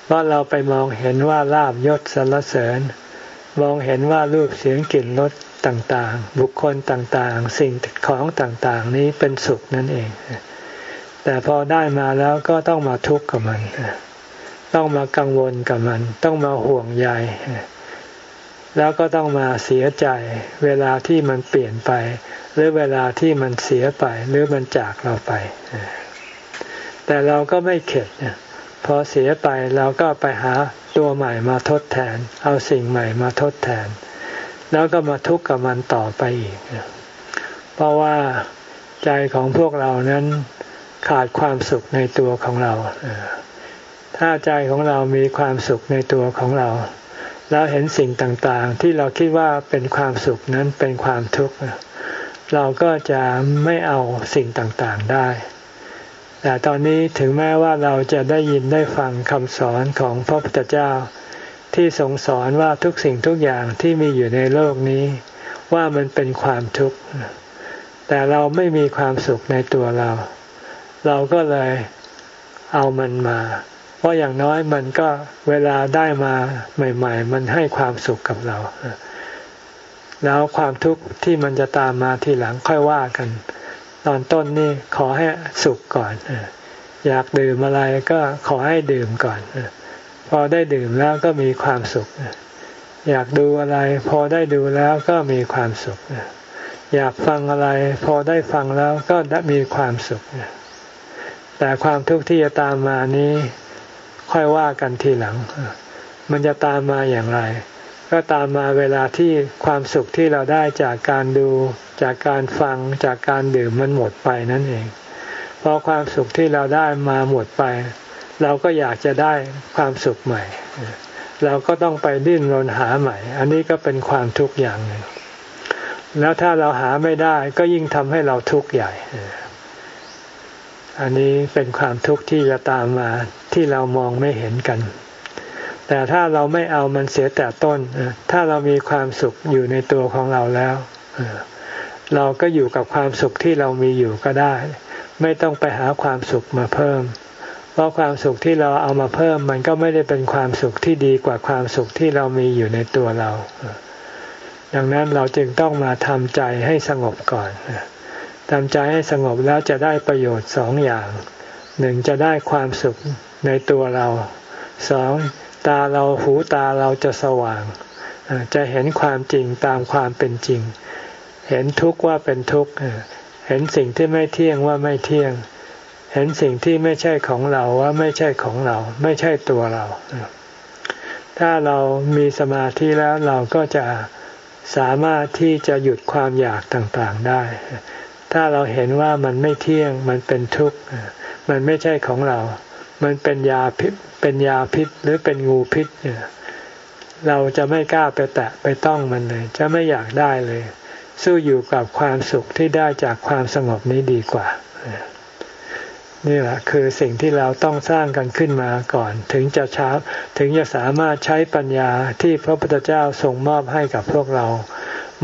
เพราะเราไปมองเห็นว่าลาบยศสรรเสริญ มองเห็นว่ารูปเสียงกลิ่นรสต่างๆ บุคคลต่างๆ สิ่งของต่างๆ นี้เป็นสุขนั่นเอง แต่พอได้มาแล้วก็ต้องมาทุกข์กับมัน ต้องมากังวลกับมัน ต้องมาห่วงใย แล้วก็ต้องมาเสียใจ เวลาที่มันเปลี่ยนไป หรือเวลาที่มันเสียไป หรือมันจากเราไป แต่เราก็ไม่เข็ด พอเสียไปเราก็ไปหาตัวใหม่มาทดแทน เอาสิ่งใหม่มาทดแทน แล้วก็มาทุกข์กับมันต่อไปอีก เพราะว่าใจของพวกเรานั้นขาดความสุขในตัวของเรา ถ้าใจของเรามีความสุขในตัวของเรา แล้วเห็นสิ่งต่างๆ ที่เราคิดว่าเป็นความสุขนั้นเป็นความทุกข์ เราก็จะไม่เอาสิ่งต่างๆได้ แต่ตอนนี้ถึงแม้ว่าเราจะได้ยินได้ฟังคำสอนของพระพุทธเจ้า ที่ทรงสอนว่าทุกสิ่งทุกอย่างที่มีอยู่ในโลกนี้ ว่ามันเป็นความทุกข์ แต่เราไม่มีความสุขในตัวเรา เราก็เลยเอามันมาราะอย่างน้อยมันก็เวลาได้มาใหม่ ๆ มันให้ความสุขกับเรา แล้วความทุกข์ที่มันจะตามมาทีหลังค่อยว่ากัน ตอนต้นนี่ขอให้สุขก่อนอยากดื่มอะไรก็ขอให้ดื่มก่อนพอได้ดื่มแล้วก็มีความสุข อยากดูอะไร พอได้ดูแล้วก็มีความสุข อยากฟังอะไร พอได้ฟังแล้วก็มีความสุข แต่ความทุกข์ที่จะตามมานี้ ค่อยว่ากันทีหลัง มันจะตามมาอย่างไร ก็ตามมาเวลาที่ความสุขที่เราได้จากการดู จากการฟังจากการดื่มมันหมดไปนั่นเองพอความสุขที่เราได้มาหมดไป เราก็อยากจะได้ความสุขใหม่ เราก็ต้องไปดิ้นรนหาใหม่ อันนี้ก็เป็นความทุกข์อย่างหนึ่งแล้วถ้าเราหาไม่ได้ก็ยิ่งทำให้เราทุกข์ใหญ่ อันนี้เป็นความทุกข์ที่จะตามมาที่เรามองไม่เห็นกัน แต่ถ้าเราไม่เอามันเสียแต่ต้น ถ้าเรามีความสุขอยู่ในตัวของเราแล้ว เราก็อยู่กับความสุขที่เรามีอยู่ก็ได้ ไม่ต้องไปหาความสุขมาเพิ่ม เพราะความสุขที่เราเอามาเพิ่ม มันก็ไม่ได้เป็นความสุขที่ดีกว่าความสุขที่เรามีอยู่ในตัวเรา ดังนั้นเราจึงต้องมาทำใจให้สงบก่อนทำใจให้สงบแล้วจะได้ประโยชน์สองอย่าง หนึ่งจะได้ความสุขในตัวเรา สอง ตาเราหูตาเราจะสว่าง จะเห็นความจริงตามความเป็นจริง เห็นทุกข์ว่าเป็นทุกข์เห็นสิ่งที่ไม่เที่ยงว่าไม่เที่ยง เห็นสิ่งที่ไม่ใช่ของเราว่าไม่ใช่ของเรา ไม่ใช่ตัวเรา ถ้าเรามีสมาธิแล้วเราก็จะสามารถที่จะหยุดความอยากต่างๆได้ ถ้าเราเห็นว่ามันไม่เที่ยง มันเป็นทุกข์ มันไม่ใช่ของเรา มันเป็นยาพิษ เป็นยาพิษหรือเป็นงูพิษเนี่ยเราจะไม่กล้าไปแตะไปต้องมันเลย จะไม่อยากได้เลย สู้อยู่กับความสุขที่ได้จากความสงบนี้ดีกว่า นี่แหละคือสิ่งที่เราต้องสร้างกันขึ้นมาก่อน ถึงจะช้าถึงจะสามารถใช้ปัญญาที่พระพุทธเจ้าทรงมอบให้กับพวกเรา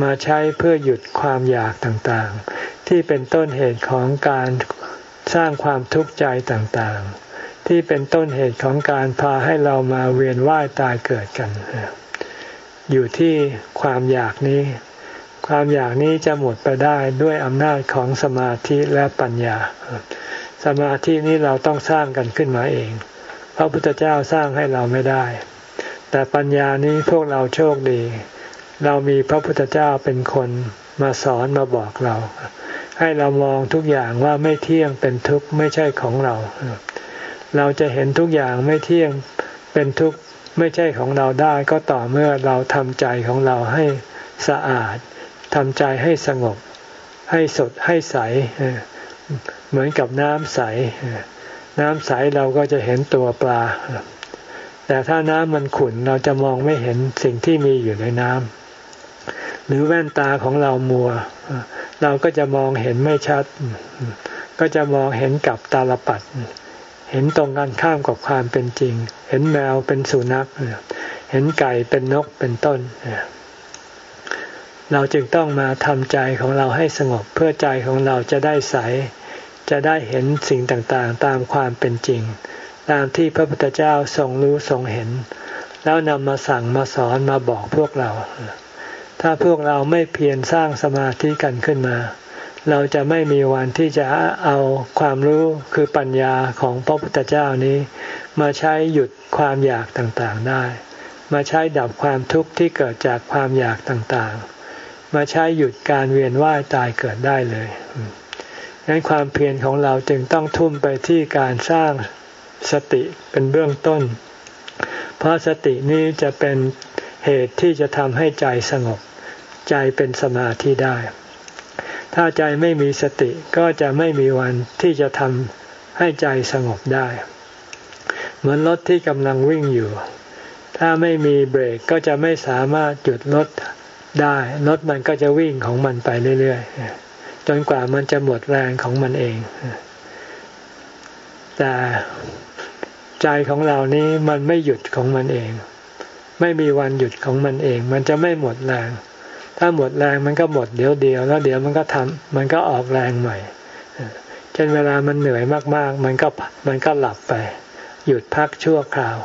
มาใช้เพื่อหยุดความอยากต่างๆ ที่เป็นต้นเหตุของการสร้างความทุกข์ใจต่างๆ ที่เป็นต้นเหตุของการพาให้เรามาเวียนว่ายตายเกิดกัน อยู่ที่ความอยากนี้ ความอยากนี้จะหมดไปได้ด้วยอำนาจของสมาธิและปัญญา สมาธินี้เราต้องสร้างกันขึ้นมาเอง พระพุทธเจ้าสร้างให้เราไม่ได้ แต่ปัญญานี้พวกเราโชคดี เรามีพระพุทธเจ้าเป็นคนมาสอนมาบอกเราให้เรามองทุกอย่างว่าไม่เที่ยงเป็นทุกข์ไม่ใช่ของเรา เราจะเห็นทุกอย่างไม่เที่ยงเป็นทุกข์ไม่ใช่ของเราได้ก็ต่อเมื่อเราทำใจของเราให้สะอาดทำใจให้สงบ ให้สดให้ใส เหมือนกับน้ำใส น้ำใสเราก็จะเห็นตัวปลา แต่ถ้าน้ำมันขุ่นเราจะมองไม่เห็นสิ่งที่มีอยู่ในน้ำหรือแว่นตาของเรามัว เราก็จะมองเห็นไม่ชัด ก็จะมองเห็นกับตาลปัด เห็นตรงกันข้ามกับความเป็นจริง เห็นแมวเป็นสุนัขเห็นไก่เป็นนกเป็นต้น เราจึงต้องมาทำใจของเราให้สงบเพื่อใจของเราจะได้ใส จะได้เห็นสิ่งต่างๆ ตามความเป็นจริง ตามที่พระพุทธเจ้าทรงรู้ทรงเห็น แล้วนำมาสั่งมาสอนมาบอกพวกเรา ถ้าพวกเราไม่เพียรสร้างสมาธิกันขึ้นมา เราจะไม่มีวันที่จะเอาความรู้คือปัญญาของพระพุทธเจ้านี้ มาใช้หยุดความอยากต่างๆได้ มาใช้ดับความทุกข์ที่เกิดจากความอยากต่างๆ มาใช้หยุดการเวียนว่ายตายเกิดได้เลยดังนั้นความเพียรของเราจึงต้องทุ่มไปที่การสร้างสติเป็นเบื้องต้น เพราะสตินี้จะเป็นเหตุที่จะทำให้ใจสงบ ใจเป็นสมาธิได้ ถ้าใจไม่มีสติก็จะไม่มีวันที่จะทำให้ใจสงบได้ เหมือนรถที่กำลังวิ่งอยู่ ถ้าไม่มีเบรกก็จะไม่สามารถหยุดรถได้รถมันก็จะวิ่งของมันไปเรื่อยๆจนกว่ามันจะหมดแรงของมันเอง แต่ใจของเรานี้มันไม่หยุดของมันเอง ไม่มีวันหยุดของมันเอง มันจะไม่หมดแรง ถ้าหมดแรงมันก็หมดเดี๋ยวเดียวแล้วเดี๋ยวมันก็ทำมันก็ออกแรงใหม่เช่นเวลามันเหนื่อยมากๆ มันก็มันก็หลับไป หยุดพักชั่วคราว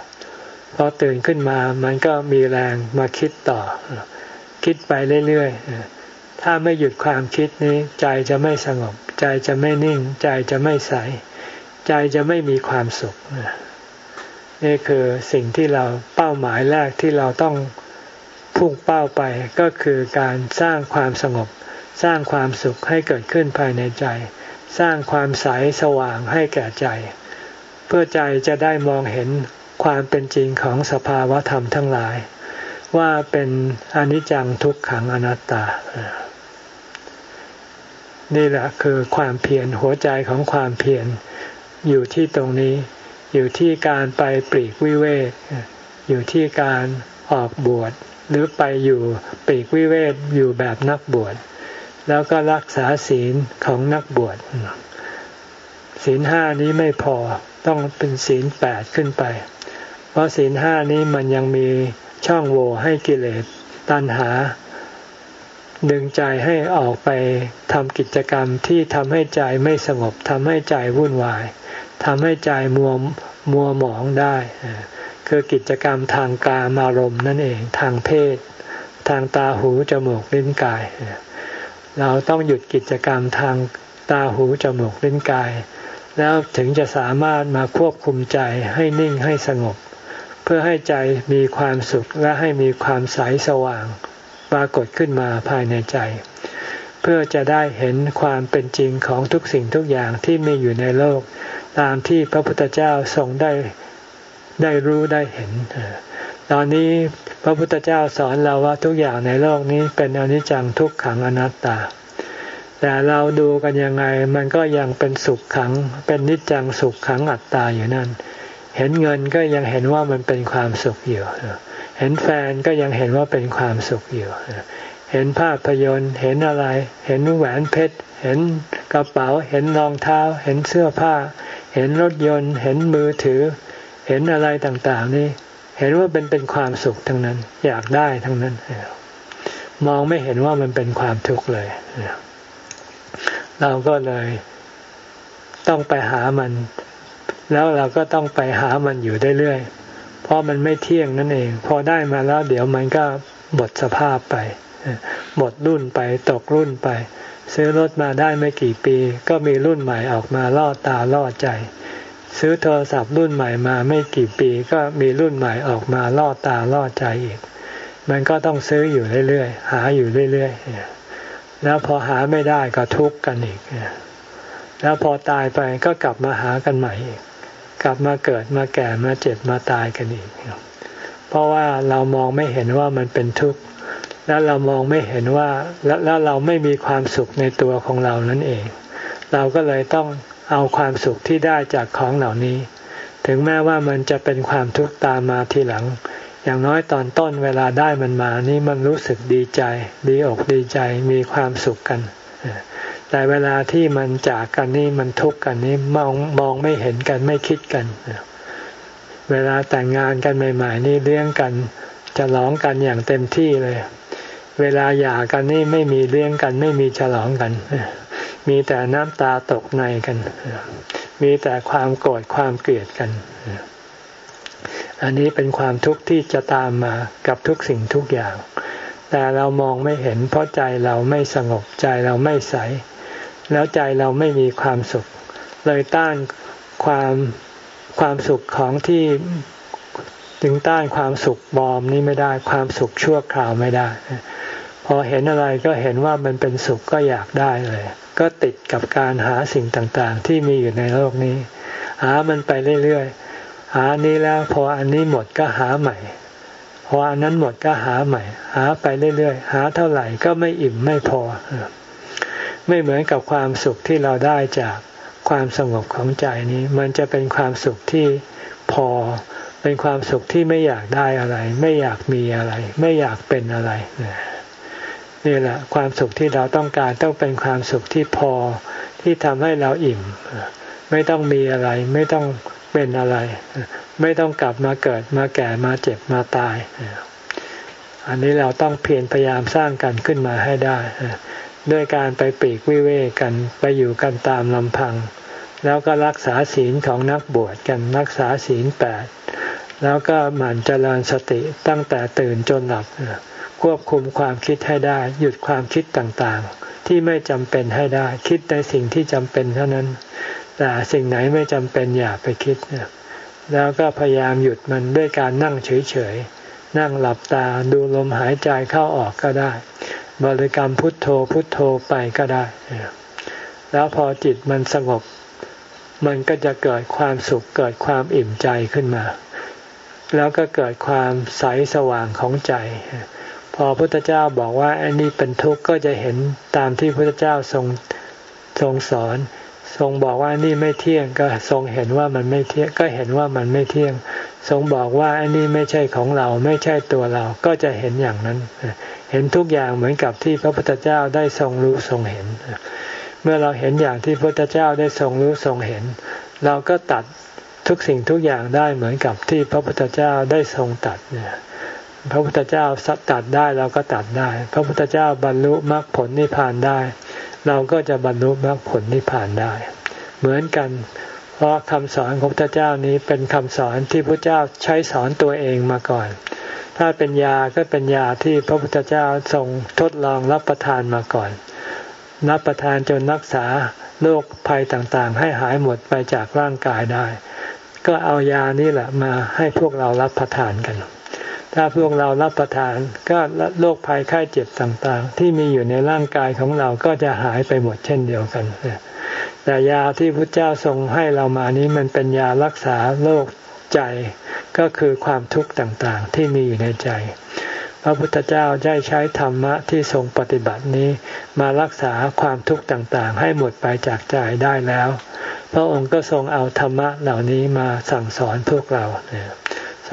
พอตื่นขึ้นมามันก็มีแรงมาคิดต่อ คิดไปเรื่อยๆถ้าไม่หยุดความคิดนี้ ใจจะไม่สงบ ใจจะไม่นิ่ง ใจจะไม่ใส ใจจะไม่มีความสุขนี่คือสิ่งที่เราเป้าหมายแรกที่เราต้อง พุ่งเป้าไปก็คือการสร้างความสงบ สร้างความสุขให้เกิดขึ้นภายในใจ สร้างความใสสว่างให้แก่ใจ เพื่อใจจะได้มองเห็นความเป็นจริงของสภาวะธรรมทั้งหลาย ว่าเป็นอนิจจังทุกขังอนัตตา นี่แหละคือความเพียรหัวใจของความเพียรอยู่ที่ตรงนี้ อยู่ที่การไปปลีกวิเวกอยู่ที่การออกบวช หรือไปอยู่ปีกวิเวกอยู่แบบนักบวช แล้วก็รักษาศีลของนักบวชศีลห้านี้ไม่พอต้องเป็นศีลแปดขึ้นไป เพราะศีลห้านี้มันยังมีช่องโหว่ให้กิเลสตัณหา ดึงใจให้ออกไปทำกิจกรรมที่ทำให้ใจไม่สงบทำให้ใจวุ่นวายทำให้ใจมัวมัวหมองได้ คือกิจกรรมทางกามารมณ์นั่นเองทางเพศ ทางตาหูจมูกลิ้นกาย เราต้องหยุดกิจกรรมทางตาหูจมูกลิ้นกาย แล้วถึงจะสามารถมาควบคุมใจให้นิ่งให้สงบ เพื่อให้ใจมีความสุขและให้มีความใสสว่างปรากฏขึ้นมาภายในใจ เพื่อจะได้เห็นความเป็นจริงของทุกสิ่งทุกอย่างที่มีอยู่ในโลก ตามที่พระพุทธเจ้าทรงได้ ได้รู้ได้เห็น ตอนนี้พระพุทธเจ้าสอนเราว่าทุกอย่างในโลกนี้เป็นอนิจจังทุกขังอนัตตา แต่เราดูกันยังไงมันก็ยังเป็นสุขขัง เป็นนิจจังสุขขังอัตตาอยู่นั่น เห็นเงินก็ยังเห็นว่ามันเป็นความสุขอยู่ เห็นแฟนก็ยังเห็นว่าเป็นความสุขอยู่ เห็นภาพยนตร์ เห็นอะไร เห็นแหวนเพชร เห็นกระเป๋า เห็นรองเท้า เห็นเสื้อผ้า เห็นรถยนต์ เห็นมือถือ เห็นอะไรต่างๆ นี่ เห็นว่าเป็นเป็นความสุขทั้งนั้น อยากได้ทั้งนั้น มองไม่เห็นว่ามันเป็นความทุกข์เลย เราก็เลยต้องไปหามัน แล้วเราก็ต้องไปหามันอยู่เรื่อยๆเพราะมันไม่เที่ยงนั่นเอง พอได้มาแล้วเดี๋ยวมันก็หมดสภาพไปหมดรุ่นไปตกรุ่นไป ซื้อรถมาได้ไม่กี่ปี ก็มีรุ่นใหม่ออกมาล่อตาล่อใจ ซื้อโทรศัพท์รุ่นใหม่มาไม่กี่ปีก็มีรุ่นใหม่ออกมาล่อตาล่อใจอีก มันก็ต้องซื้ออยู่เรื่อยๆ หาอยู่เรื่อยๆ แล้วพอหาไม่ได้ก็ทุกข์กันอีก แล้วพอตายไปก็กลับมาหากันใหม่อีก กลับมาเกิดมาแก่มาเจ็บมาตายกันอีก เพราะว่าเรามองไม่เห็นว่ามันเป็นทุกข์ แล้วเรามองไม่เห็นว่าแล้วเราไม่มีความสุขในตัวของเรานั่นเอง เราก็เลยต้อง เอาความสุขที่ได้จากของเหล่านี้ ถึงแม้ว่ามันจะเป็นความทุกข์ตามมาทีหลัง อย่างน้อยตอนต้นเวลาได้มันมานี่มันรู้สึกดีใจ ดีอกดีใจมีความสุขกัน แต่เวลาที่มันจากกันนี่มันทุกข์กันนี่มองมองไม่เห็นกันไม่คิดกัน เวลาแต่งงานกันใหม่ ๆ นี่เลี้ยงกันจะร้องกันอย่างเต็มที่เลย เวลาหย่ากันนี่ไม่มีเลี้ยงกันไม่มีฉลองกัน มีแต่น้ำตาตกในกัน มีแต่ความโกรธความเกลียดกัน อันนี้เป็นความทุกข์ที่จะตามมากับทุกสิ่งทุกอย่าง แต่เรามองไม่เห็น เพราะใจเราไม่สงบใจเราไม่ใส แล้วใจเราไม่มีความสุข เลยต้านความความสุขของที่ถึงต้านความสุขบอมนี้ไม่ได้ ความสุขชั่วคราวไม่ได้ พอเห็นอะไรก็เห็นว่ามันเป็นสุขก็อยากได้เลย ก็ติดกับการหาสิ่งต่างๆ ที่มีอยู่ในโลกนี้ หามันไปเรื่อยๆ หานี้แล้วพออันนี้หมดก็หาใหม่ พออันนั้นหมดก็หาใหม่ หาไปเรื่อยๆ หาเท่าไหร่ก็ไม่อิ่มไม่พอ ไม่เหมือนกับความสุขที่เราได้จากความสงบของใจนี้ มันจะเป็นความสุขที่พอ เป็นความสุขที่ไม่อยากได้อะไร ไม่อยากมีอะไร ไม่อยากเป็นอะไรนี่ นี่แหละความสุขที่เราต้องการต้องเป็นความสุขที่พอที่ทำให้เราอิ่ม ไม่ต้องมีอะไร ไม่ต้องเป็นอะไร ไม่ต้องกลับมาเกิดมาแก่มาเจ็บมาตาย อันนี้เราต้องเพียรพยายามสร้างกันขึ้นมาให้ได้ ด้วยการไปปีกวิเวกกันไปอยู่กันตามลำพัง แล้วก็รักษาศีลของนักบวชกันรักษาศีลแปดแล้วก็หมั่นเจริญสติตั้งแต่ตื่นจนหลับ ควบคุมความคิดให้ได้ หยุดความคิดต่างๆ ที่ไม่จำเป็นให้ได้ คิดในสิ่งที่จำเป็นเท่านั้น แต่สิ่งไหนไม่จำเป็นอย่าไปคิด แล้วก็พยายามหยุดมันด้วยการนั่งเฉยๆ นั่งหลับตาดูลมหายใจเข้าออกก็ได้ บริกรรมพุทโธพุทโธไปก็ได้ แล้วพอจิตมันสงบ มันก็จะเกิดความสุขเกิดความอิ่มใจขึ้นมาแล้วก็เกิดความใสสว่างของใจ พอพุทธเจ้าบอกว่าอันนี้เป็นทุกข์ก็จะเห็นตามที่พุทธเจ้าทรงทรงสอน ทรงบอกว่านี่ไม่เที่ยงก็ทรงเห็นว่ามันไม่เที่ยงก็เห็นว่ามันไม่เที่ยง ทรงบอกว่าอันนี้ไม่ใช่ของเราไม่ใช่ตัวเราก็จะเห็นอย่างนั้น เห็นทุกอย่างเหมือนกับที่พระพุทธเจ้าได้ทรงรู้ทรงเห็น เมื่อเราเห็นอย่างที่พระพุทธเจ้าได้ทรงรู้ทรงเห็น เราก็ตัดทุกสิ่งทุกอย่างได้เหมือนกับที่พระพุทธเจ้าได้ทรงตัดเนี่ย พระพุทธเจ้าสตัดได้เราก็ตัดได้ พระพุทธเจ้าบรรลุมรรคผลนิพพานได้ เราก็จะบรรลุมรรคผลนิพพานได้ เหมือนกัน เพราะคำสอนของพระพุทธเจ้านี้เป็นคำสอนที่พระเจ้าใช้สอนตัวเองมาก่อน ถ้าเป็นยาก็เป็นยาที่พระพุทธเจ้าทรงทดลองรับประทานมาก่อน รับประทานจนรักษาโรคภัยต่างๆ ให้หายหมดไปจากร่างกายได้ ก็เอายานี่แหละมาให้พวกเรารับประทานกัน ถ้าพวกเรารับประทานก็โรคภัยไข้เจ็บต่างๆ ที่มีอยู่ในร่างกายของเราก็จะหายไปหมดเช่นเดียวกันแต่ยาที่พระเจ้าทรงให้เรามานี้มันเป็นยารักษาโรคใจก็คือความทุกข์ต่างๆ ที่มีอยู่ในใจ พระพุทธเจ้าได้ใช้ธรรมะที่ทรงปฏิบัตินี้ มารักษาความทุกข์ต่างๆ ให้หมดไปจากใจได้แล้ว พระองค์ก็ทรงเอาธรรมะเหล่านี้มาสั่งสอนพวกเรา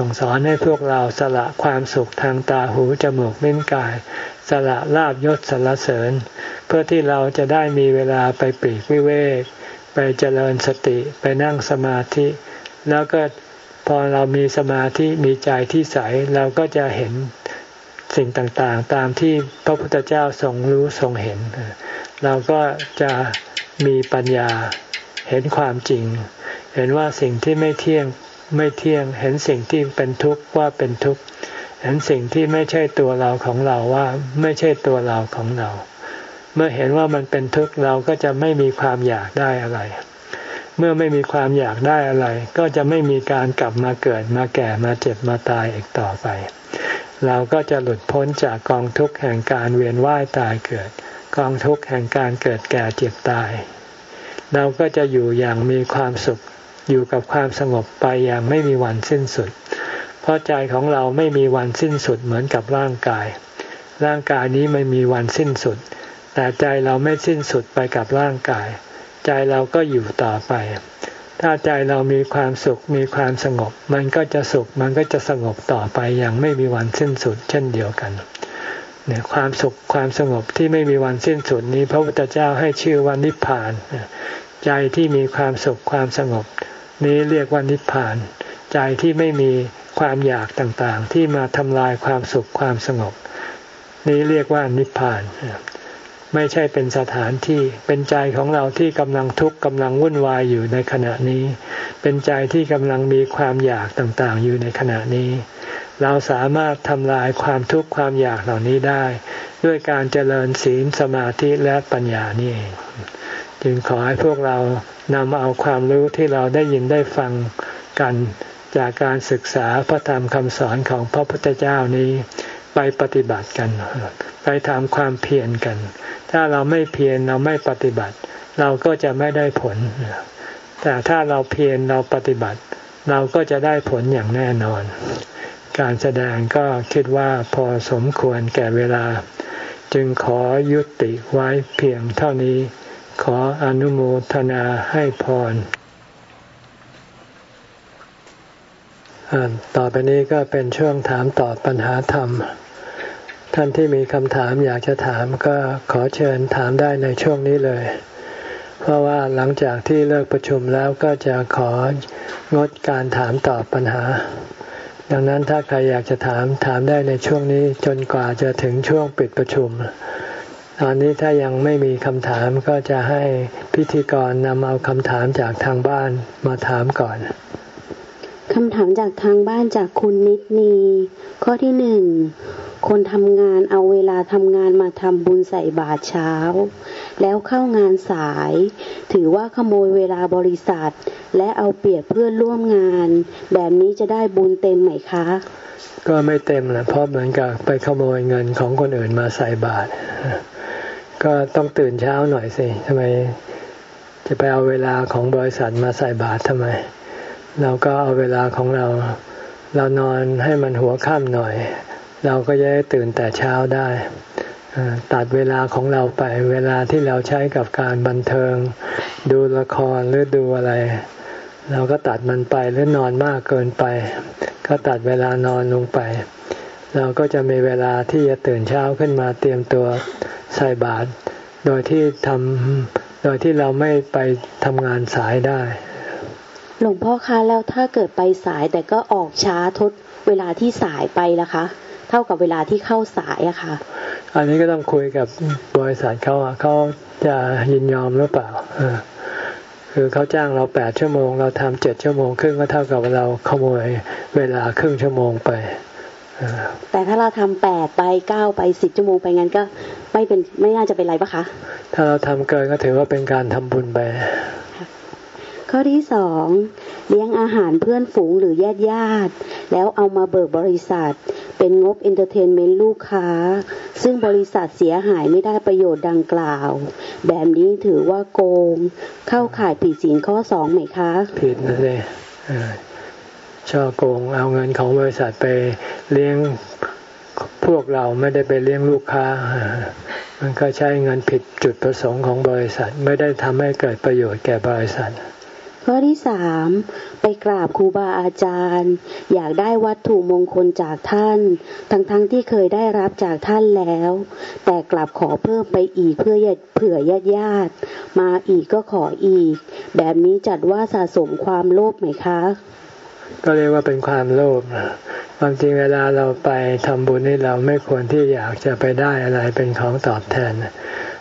ส่งสอนให้พวกเราสละความสุขทางตาหูจมูกลิ้นกาย สละลาบยศสรรเสริญ เพื่อที่เราจะได้มีเวลาไปปีกวิเวก ไปเจริญสติไปนั่งสมาธิ แล้วก็พอเรามีสมาธิมีใจที่ใสเราก็จะเห็นสิ่งต่างๆ ตามที่พระพุทธเจ้าทรงรู้ทรงเห็น เราก็จะมีปัญญาเห็นความจริง เห็นว่าสิ่งที่ไม่เที่ยง ไม่เที่ยง เห็นสิ่งที่เป็นทุกข์ว่าเป็นทุกข์เห็นสิ่งที่ไม่ใช่ตัวเราของเราว่าไม่ใช่ตัวเราของเรา เมื่อเห็นว่ามันเป็นทุกข์เราก็จะไม่มีความอยากได้อะไร เมื่อไม่มีความอยากได้อะไร ก็จะไม่มีการกลับมาเกิดมาแก่มาเจ็บมาตายอีกต่อไป เราก็จะหลุดพ้นจากกองทุกข์แห่งการเวียนว่ายตายเกิด กองทุกข์แห่งการเกิดแก่เจ็บตาย เราก็จะอยู่อย่างมีความสุข อยู่กับความสงบไปอย่างไม่มีวันสิ้นสุด เพราะใจของเราไม่มีวันสิ้นสุดเหมือนกับร่างกาย ร่างกายนี้ไม่มีวันสิ้นสุด แต่ใจเราไม่สิ้นสุดไปกับร่างกาย ใจเราก็อยู่ต่อไป ถ้าใจเรามีความสุขมีความสงบ มันก็จะสุขมันก็จะสงบต่อไปอย่างไม่มีวันสิ้นสุด เช่นเดียวกันเนี่ยความสุขความสงบที่ไม่มีวันสิ้นสุดนี้ พระพุทธเจ้าให้ชื่อว่านิพพานใจที่มีความสุขความสงบ นี้เรียกว่านิพพาน ใจที่ไม่มีความอยากต่างๆ ที่มาทำลายความสุขความสงบ นี้เรียกว่านิพพาน ไม่ใช่เป็นสถานที่เป็นใจของเราที่กำลังทุกข์กำลังวุ่นวายอยู่ในขณะนี้ เป็นใจที่กำลังมีความอยากต่างๆ อยู่ในขณะนี้ เราสามารถทำลายความทุกข์ความอยากเหล่านี้ได้ ด้วยการเจริญศีลสมาธิและปัญญานี่เอง จึงขอให้พวกเรานำเอาความรู้ที่เราได้ยินได้ฟังกันจากการศึกษาพระธรรมคำสอนของพระพุทธเจ้านี้ไปปฏิบัติกัน ไปทำความเพียรกัน ถ้าเราไม่เพียรเราไม่ปฏิบัติ เราก็จะไม่ได้ผล แต่ถ้าเราเพียรเราปฏิบัติ เราก็จะได้ผลอย่างแน่นอน การแสดงก็คิดว่าพอสมควรแก่เวลา จึงขอยุติไว้เพียงเท่านี้ ขออนุโมทนาให้พร ต่อไปนี้ก็เป็นช่วงถามตอบปัญหาธรรม ท่านที่มีคำถามอยากจะถามก็ขอเชิญถามได้ในช่วงนี้เลย เพราะว่าหลังจากที่เลิกประชุมแล้วก็จะของดการถามตอบปัญหา ดังนั้นถ้าใครอยากจะถามถามได้ในช่วงนี้จนกว่าจะถึงช่วงปิดประชุม ตอนนี้ถ้ายังไม่มีคำถามก็จะให้พิธีกรนำเอาคำถามจากทางบ้านมาถามก่อนคำถามจากทางบ้านจากคุณนิดนีข้อที่หนึ่งคนทำงานเอาเวลาทำงานมาทำบุญใส่บาตรเช้า แล้วเข้างานสาย ถือว่าขโมยเวลาบริษัท และเอาเปรียบเพื่อนร่วมงาน แบบนี้จะได้บุญเต็มไหมคะ ก็ไม่เต็มแหละเพราะเหมือนกับไปขโมยเงินของคนอื่นมาใส่บาตร ก็ต้องตื่นเช้าหน่อยสิทำไมจะไปเอาเวลาของบริษัทมาใส่บาตรทำไม เราก็เอาเวลาของเรา เรานอนให้มันหัวค่ำหน่อย เราก็จะได้ตื่นแต่เช้าได้ตัดเวลาของเราไป เวลาที่เราใช้กับการบันเทิง ดูละครหรือดูอะไร เราก็ตัดมันไปหรือนอนมากเกินไป ก็ตัดเวลานอนลงไป เราก็จะมีเวลาที่จะตื่นเช้าขึ้นมาเตรียมตัวใส่บาตรโดยที่ทำโดยที่เราไม่ไปทำงานสายได้ หลวงพ่อคะแล้วถ้าเกิดไปสายแต่ก็ออกช้าทดเวลาที่สายไปล่ะคะ เท่ากับเวลาที่เข้าสายอะค่ะ อันนี้ก็ต้องคุยกับบริษัทเขาอะเขาจะยินยอมหรือเปล่าคือเขาจ้างเราแปดชั่วโมง เราทำเจ็ดชั่วโมงครึ่งก็เท่ากับเราขโมยเวลาครึ่งชั่วโมงไป แต่ถ้าเราทำแปดไปเก้าไปสิบชั่วโมงไปงั้นก็ไม่เป็นไม่น่าจะเป็นไรปะคะ ถ้าเราทำเกินก็ถือว่าเป็นการทำบุญไปข้อที่สองเลี้ยงอาหารเพื่อนฝูงหรือญาติญาติ แล้วเอามาเบิกบริษัท เป็นงบ entertainment ลูกค้า ซึ่งบริษัทเสียหายไม่ได้ประโยชน์ดังกล่าว แบบนี้ถือว่าโกง เข้าข่ายผิดศีลข้อสองไหมคะ ผิดนะเลย ฉ้อโกงเอาเงินของบริษัทไปเลี้ยงพวกเราไม่ได้ไปเลี้ยงลูกค้า มันก็ใช้เงินผิดจุดประสงค์ของบริษัทไม่ได้ทำให้เกิดประโยชน์แก่บริษัท ข้อที่สามไปกราบครูบาอาจารย์ อยากได้วัตถุมงคลจากท่าน ทั้งๆทที่เคยได้รับจากท่านแล้ว แต่กลับขอเพิ่มไปอีกเพื่อเผื่อญาติญาติ มาอีกก็ขออีก แบบนี้จัดว่าสะสมความโลภไหมคะ ก็เรียกว่าเป็นความโลภความจริงเวลาเราไปทำบุญนี่เราไม่ควรที่อยากจะไปได้อะไรเป็นของตอบแทน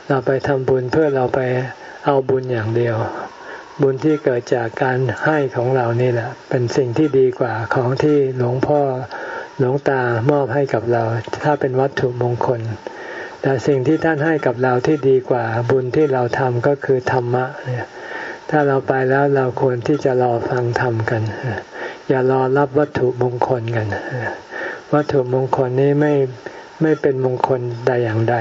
เราไปทำบุญเพื่อเราไปเอาบุญอย่างเดียว บุญที่เกิดจากการให้ของเรานี่แหละ เป็นสิ่งที่ดีกว่าของที่หลวงพ่อหลวงตามอบให้กับเรา ถ้าเป็นวัตถุมงคล แต่สิ่งที่ท่านให้กับเราที่ดีกว่าบุญที่เราทำก็คือธรรมะเนี่ย ถ้าเราไปแล้วเราควรที่จะรอฟังธรรมกัน อย่ารอรับวัตถุมงคลกัน วัตถุมงคลนี้ไม่ไม่เป็นมงคลใดอย่างใด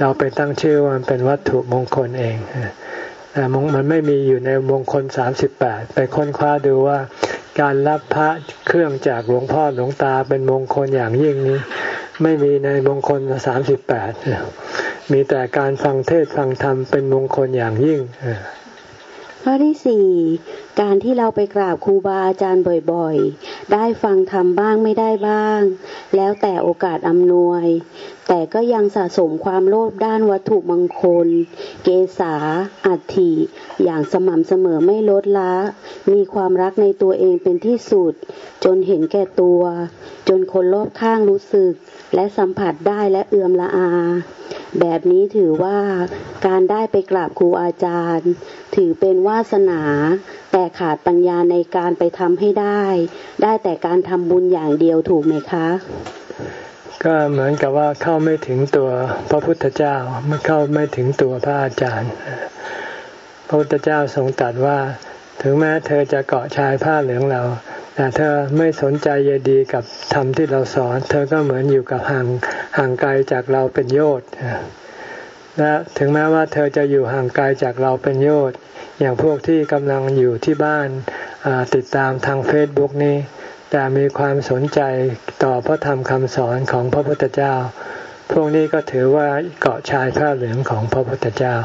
เราไปตั้งชื่อว่าเป็นวัตถุมงคลเองแต่มันไม่มีอยู่ในมงคลสามสิบแปดไปค้นคว้าดูว่า การรับพระเครื่องจากหลวงพ่อหลวงตาเป็นมงคลอย่างยิ่งนี้ ไม่มีในมงคลสามสิบแปดมีแต่การฟังเทศฟังธรรมเป็นมงคลอย่างยิ่ง ข้อที่สี่การที่เราไปกราบครูบาอาจารย์บ่อยๆ ได้ฟังธรรมบ้างไม่ได้บ้าง แล้วแต่โอกาสอำนวย แต่ก็ยังสะสมความโลภด้านวัตถุมงคล เกษาอัฐิอย่างสม่ำเสมอไม่ลดละ มีความรักในตัวเองเป็นที่สุด จนเห็นแก่ตัว จนคนรอบข้างรู้สึก และสัมผัสได้และเอื่อมละอา แบบนี้ถือว่าการได้ไปกราบครูอาจารย์ ถือเป็นวาสนา แต่ขาดปัญญาในการไปทำให้ได้ ได้แต่การทำบุญอย่างเดียวถูกไหมคะ ก็เหมือนกับว่าเข้าไม่ถึงตัวพระพุทธเจ้าไม่เข้าไม่ถึงตัวพระอาจารย์ พระพุทธเจ้าทรงตรัสว่า ถึงแม้เธอจะเกาะชายผ้าเหลืองเรา แต่เธอไม่สนใจเยดีกับธรรมที่เราสอน เธอก็เหมือนอยู่กับห่างห่างไกลจากเราเป็นโยชน์และถึงแม้ว่าเธอจะอยู่ห่างไกลจากเราเป็นโยชน์อย่างพวกที่กำลังอยู่ที่บ้านติดตามทางเฟซบุ๊กนี้ แต่มีความสนใจต่อพระธรรมคำสอนของพระพุทธเจ้า พวกนี้ก็ถือว่าเกาะชายผ้าเหลืองของพระพุทธเจ้า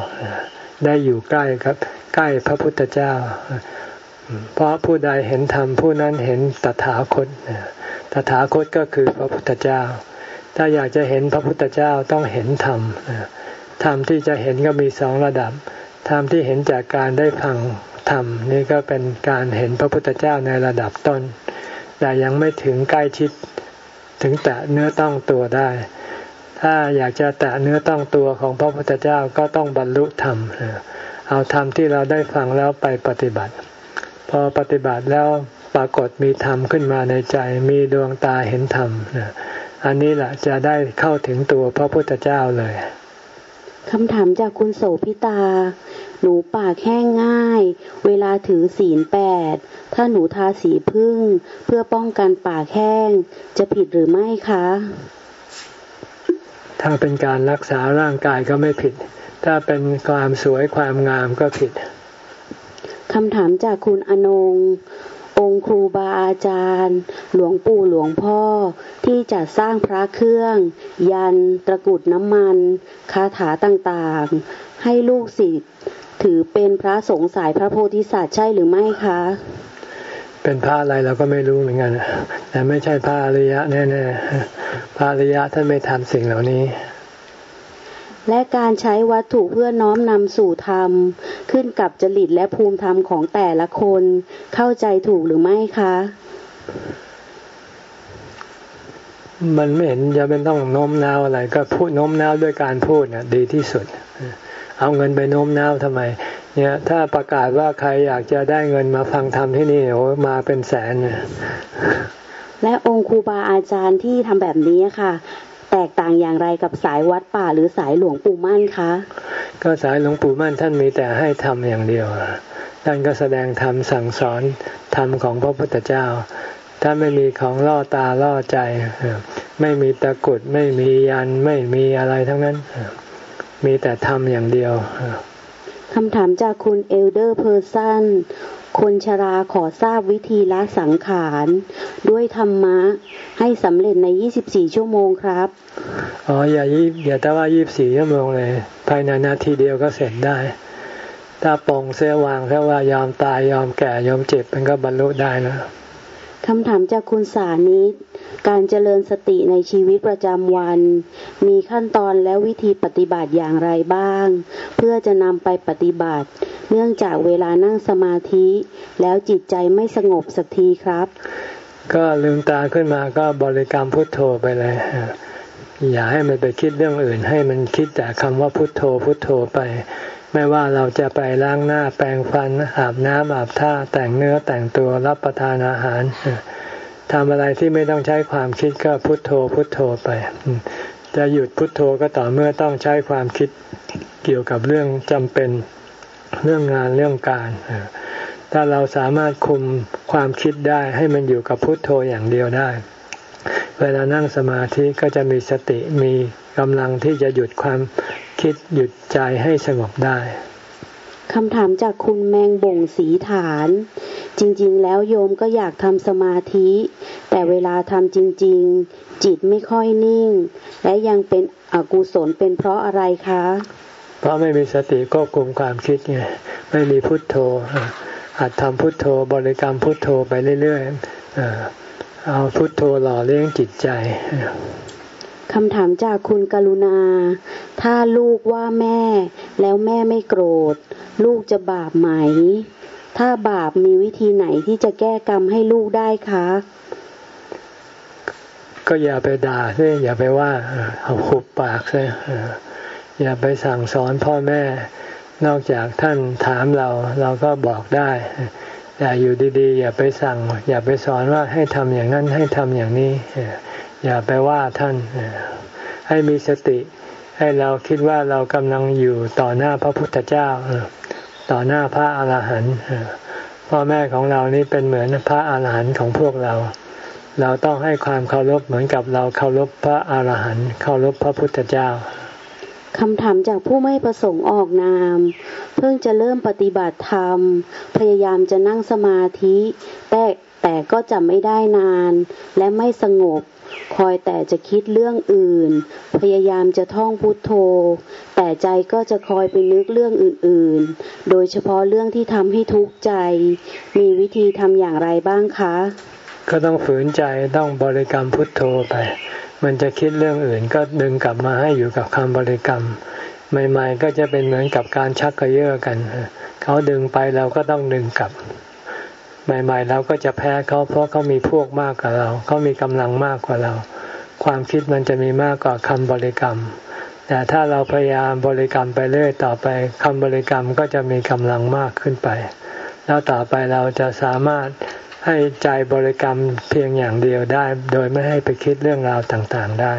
ได้อยู่ใกล้ครับใกล้พระพุทธเจ้า พราะผู้ใดเห็นธรรมผู้นั้นเห็นตถาคตตถาคตก็คือพระพุทธเจ้า ถ้าอยากจะเห็นพระพุทธเจ้าต้องเห็นธรรมธรรมที่จะเห็นก็มีสองระดับธรรมที่เห็นจากการได้ฟังธรรมนี่ก็เป็นการเห็นพระพุทธเจ้าในระดับต้น แต่ยังไม่ถึงใกล้ชิดถึงแตะเนื้อต้องตัวได้ ถ้าอยากจะแตะเนื้อต้องตัวของพระพุทธเจ้าก็ต้องบรรลุธรรม เอาธรรมที่เราได้ฟังแล้วไปปฏิบัติ พอปฏิบัติแล้วปรากฏมีธรรมขึ้นมาในใจ มีดวงตาเห็นธรรมอันนี้แหละจะได้เข้าถึงตัวพระพุทธเจ้าเลยคำถามจากคุณโสพิตา หนูปากแห้งง่าย เวลาถือศีลแปด ถ้าหนูทาสีพึ่ง เพื่อป้องกันปากแห้ง จะผิดหรือไม่คะ ถ้าเป็นการรักษาร่างกายก็ไม่ผิด ถ้าเป็นความสวยความงามก็ผิด คำถามจากคุณอนง องครูบาอาจารย์ หลวงปู่หลวงพ่อ ที่จะสร้างพระเครื่อง ยันตะกุดน้ำมัน คาถาต่างๆ ให้ลูกศิษย์ถือเป็นพระสงฆ์สายพระโพธิสัตว์ใช่หรือไม่คะ เป็นพระอะไรเราก็ไม่รู้เหมือนกันแต่ไม่ใช่พระอริยะแน่ๆพระอริยะท่านไม่ทำสิ่งเหล่านี้ และการใช้วัตถุเพื่อน้อมนำสู่ธรรม ขึ้นกับจริตและภูมิธรรมของแต่ละคน เข้าใจถูกหรือไม่คะ มันไม่เห็นจะเป็นต้องโน้มน้าวอะไร ก็พูดโน้มน้าวด้วยการพูดน่ะดีที่สุด เอาเงินไปโน้มน้าวทำไม เนี่ย ถ้าประกาศว่าใครอยากจะได้เงินมาฟังธรรมที่นี่โอ้มาเป็นแสนเนี่ยและองค์ครูบาอาจารย์ที่ทำแบบนี้ค่ะ แตกต่างอย่างไรกับสายวัดป่าหรือสายหลวงปู่มั่นคะ ก็สายหลวงปู่มั่นท่านมีแต่ให้ธรรมอย่างเดียวท่านก็แสดงธรรมสั่งสอนธรรมของพระพุทธเจ้าถ้าไม่มีของล่อตาล่อใจ ไม่มีตะกรุดไม่มียันต์ไม่มีอะไรทั้งนั้น มีแต่ธรรมอย่างเดียวคำถามจากคุณ Elder Person คนชราขอทราบวิธีละสังขาร ด้วยธรรมะ ให้สำเร็จใน 24 ชั่วโมงครับ อ๋อ อย่ายี่อย่าแต่ว่า 24 ชั่วโมงเลย ภายในนาทีเดียวก็เสร็จได้ ถ้าปองเสียวางแค่ว่ายอมตายยอมแก่ยอมเจ็บมันก็บรรลุได้นะคำถามจากคุณสานิต การเจริญสติในชีวิตประจำวัน มีขั้นตอนและวิธีปฏิบัติอย่างไรบ้าง เพื่อจะนำไปปฏิบัติ เนื่องจากเวลานั่งสมาธิ แล้วจิตใจไม่สงบสักทีครับ ก็ลืมตาขึ้นมาก็บริกรรมพุทโธไปเลย อย่าให้มันไปคิดเรื่องอื่น ให้มันคิดแต่คำว่าพุทโธพุทโธไปไม่ว่าเราจะไปล้างหน้าแปรงฟันอาบน้ำอาบท่าแต่งเนื้อแต่งตัวรับประทานอาหาร ทำอะไรที่ไม่ต้องใช้ความคิดก็พุทโธพุทโธไป จะหยุดพุทโธก็ต่อเมื่อต้องใช้ความคิดเกี่ยวกับเรื่องจำเป็นเรื่องงานเรื่องการถ้าเราสามารถคุมความคิดได้ให้มันอยู่กับพุทโธอย่างเดียวได้ เวลานั่งสมาธิก็จะมีสติมีกำลังที่จะหยุดความคิดหยุดใจให้สงบได้ คำถามจากคุณแมงบ่งสีฐาน จริง ๆ แล้วโยมก็อยากทำสมาธิ แต่เวลาทำจริง ๆ จิตไม่ค่อยนิ่ง และยังเป็นอกุศลเป็นเพราะอะไรคะ เพราะไม่มีสติก็คุมความคิดไงไม่มีพุทโธอาจทำพุทโธบริกรรมพุทโธไปเรื่อยๆเอาพุทโธหล่อเลี้ยงจิตใจ คำถามจากคุณกรุณา ถ้าลูกว่าแม่ แล้วแม่ไม่โกรธ ลูกจะบาปไหม ถ้าบาปมีวิธีไหนที่จะแก้กรรมให้ลูกได้คะ ก็อย่าไปด่าซิอย่าไปว่าเอาขุบปากซิอย่าไปสั่งสอนพ่อแม่ นอกจากท่านถามเราเราก็บอกได้อย่าอยู่ดีๆ อย่าไปสั่ง อย่าไปสอนว่าให้ทำอย่างนั้นให้ทำอย่างนี้ อย่าไปว่าท่าน ให้มีสติ ให้เราคิดว่าเรากำลังอยู่ต่อหน้าพระพุทธเจ้า ต่อหน้าพระอาหารหันต์พ่อแม่ของเรานี่เป็นเหมือนพระอาหารหันต์ของพวกเรา เราต้องให้ความเคารพเหมือนกับเราเคารพพระอาหารหันต์เคารพพระพุทธเจ้าคำถามจากผู้ไม่ประสงค์ออกนาม เพิ่งจะเริ่มปฏิบัติธรรม พยายามจะนั่งสมาธิ แต่ แต่ก็จะไม่ได้นานและไม่สงบ คอยแต่จะคิดเรื่องอื่น พยายามจะท่องพุทโธ แต่ใจก็จะคอยไปนึกเรื่องอื่นๆ โดยเฉพาะเรื่องที่ทำให้ทุกข์ใจ มีวิธีทำอย่างไรบ้างคะ ก็ต้องฝืนใจต้องบริกรรมพุทโธไป มันจะคิดเรื่องอื่นก็ดึงกลับมาให้อยู่กับคำบริกรรม ใหม่ ๆ ก็จะเป็นเหมือนกับการชักกระเยาะกัน เขาดึงไปเราก็ต้องดึงกลับ ใหม่ๆเราก็จะแพ้เขาเพราะเขามีพวกมากกว่าเราเขามีกำลังมากกว่าเราพความคิดมันจะมีมากกว่าคำบริกรรม แต่ถ้าเราพยายามบริกรรมไปเรื่อยต่อไปคำบริกรรมก็จะมีกำลังมากขึ้นไป แล้วต่อไปเราจะสามารถให้ใจบริกรรมเพียงอย่างเดียวได้ โดยไม่ให้ไปคิดเรื่องราวต่างๆได้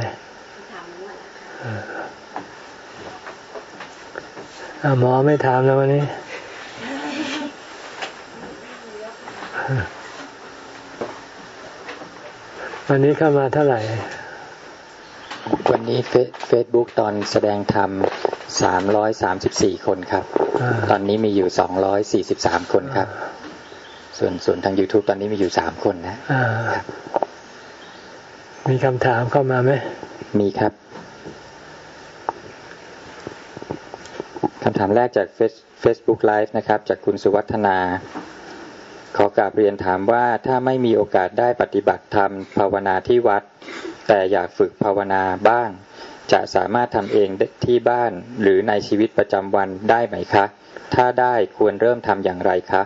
หมอไม่ถามแล้ววันนี้ วันนี้เข้ามาเท่าไหร่ วันนี้เฟซบุ๊กตอนแสดงธรรมสามร้อยสามสิบสี่คนครับตอนนี้มีอยู่สองร้อยสี่สิบสามคนครับ ส่วนส่วนทาง YouTube ตอนนี้มีอยู่สามคนนะมีคำถามเข้ามาไหม มีครับคำถามแรกจาก Facebook Live นะครับ จากคุณสุวัฒนา ขอกราบเรียนถามว่าถ้าไม่มีโอกาสได้ปฏิบัติธรรมภาวนาที่วัด แต่อยากฝึกภาวนาบ้าง จะสามารถทำเองที่บ้านหรือในชีวิตประจำวันได้ไหมคะ ถ้าได้ควรเริ่มทำอย่างไรคะ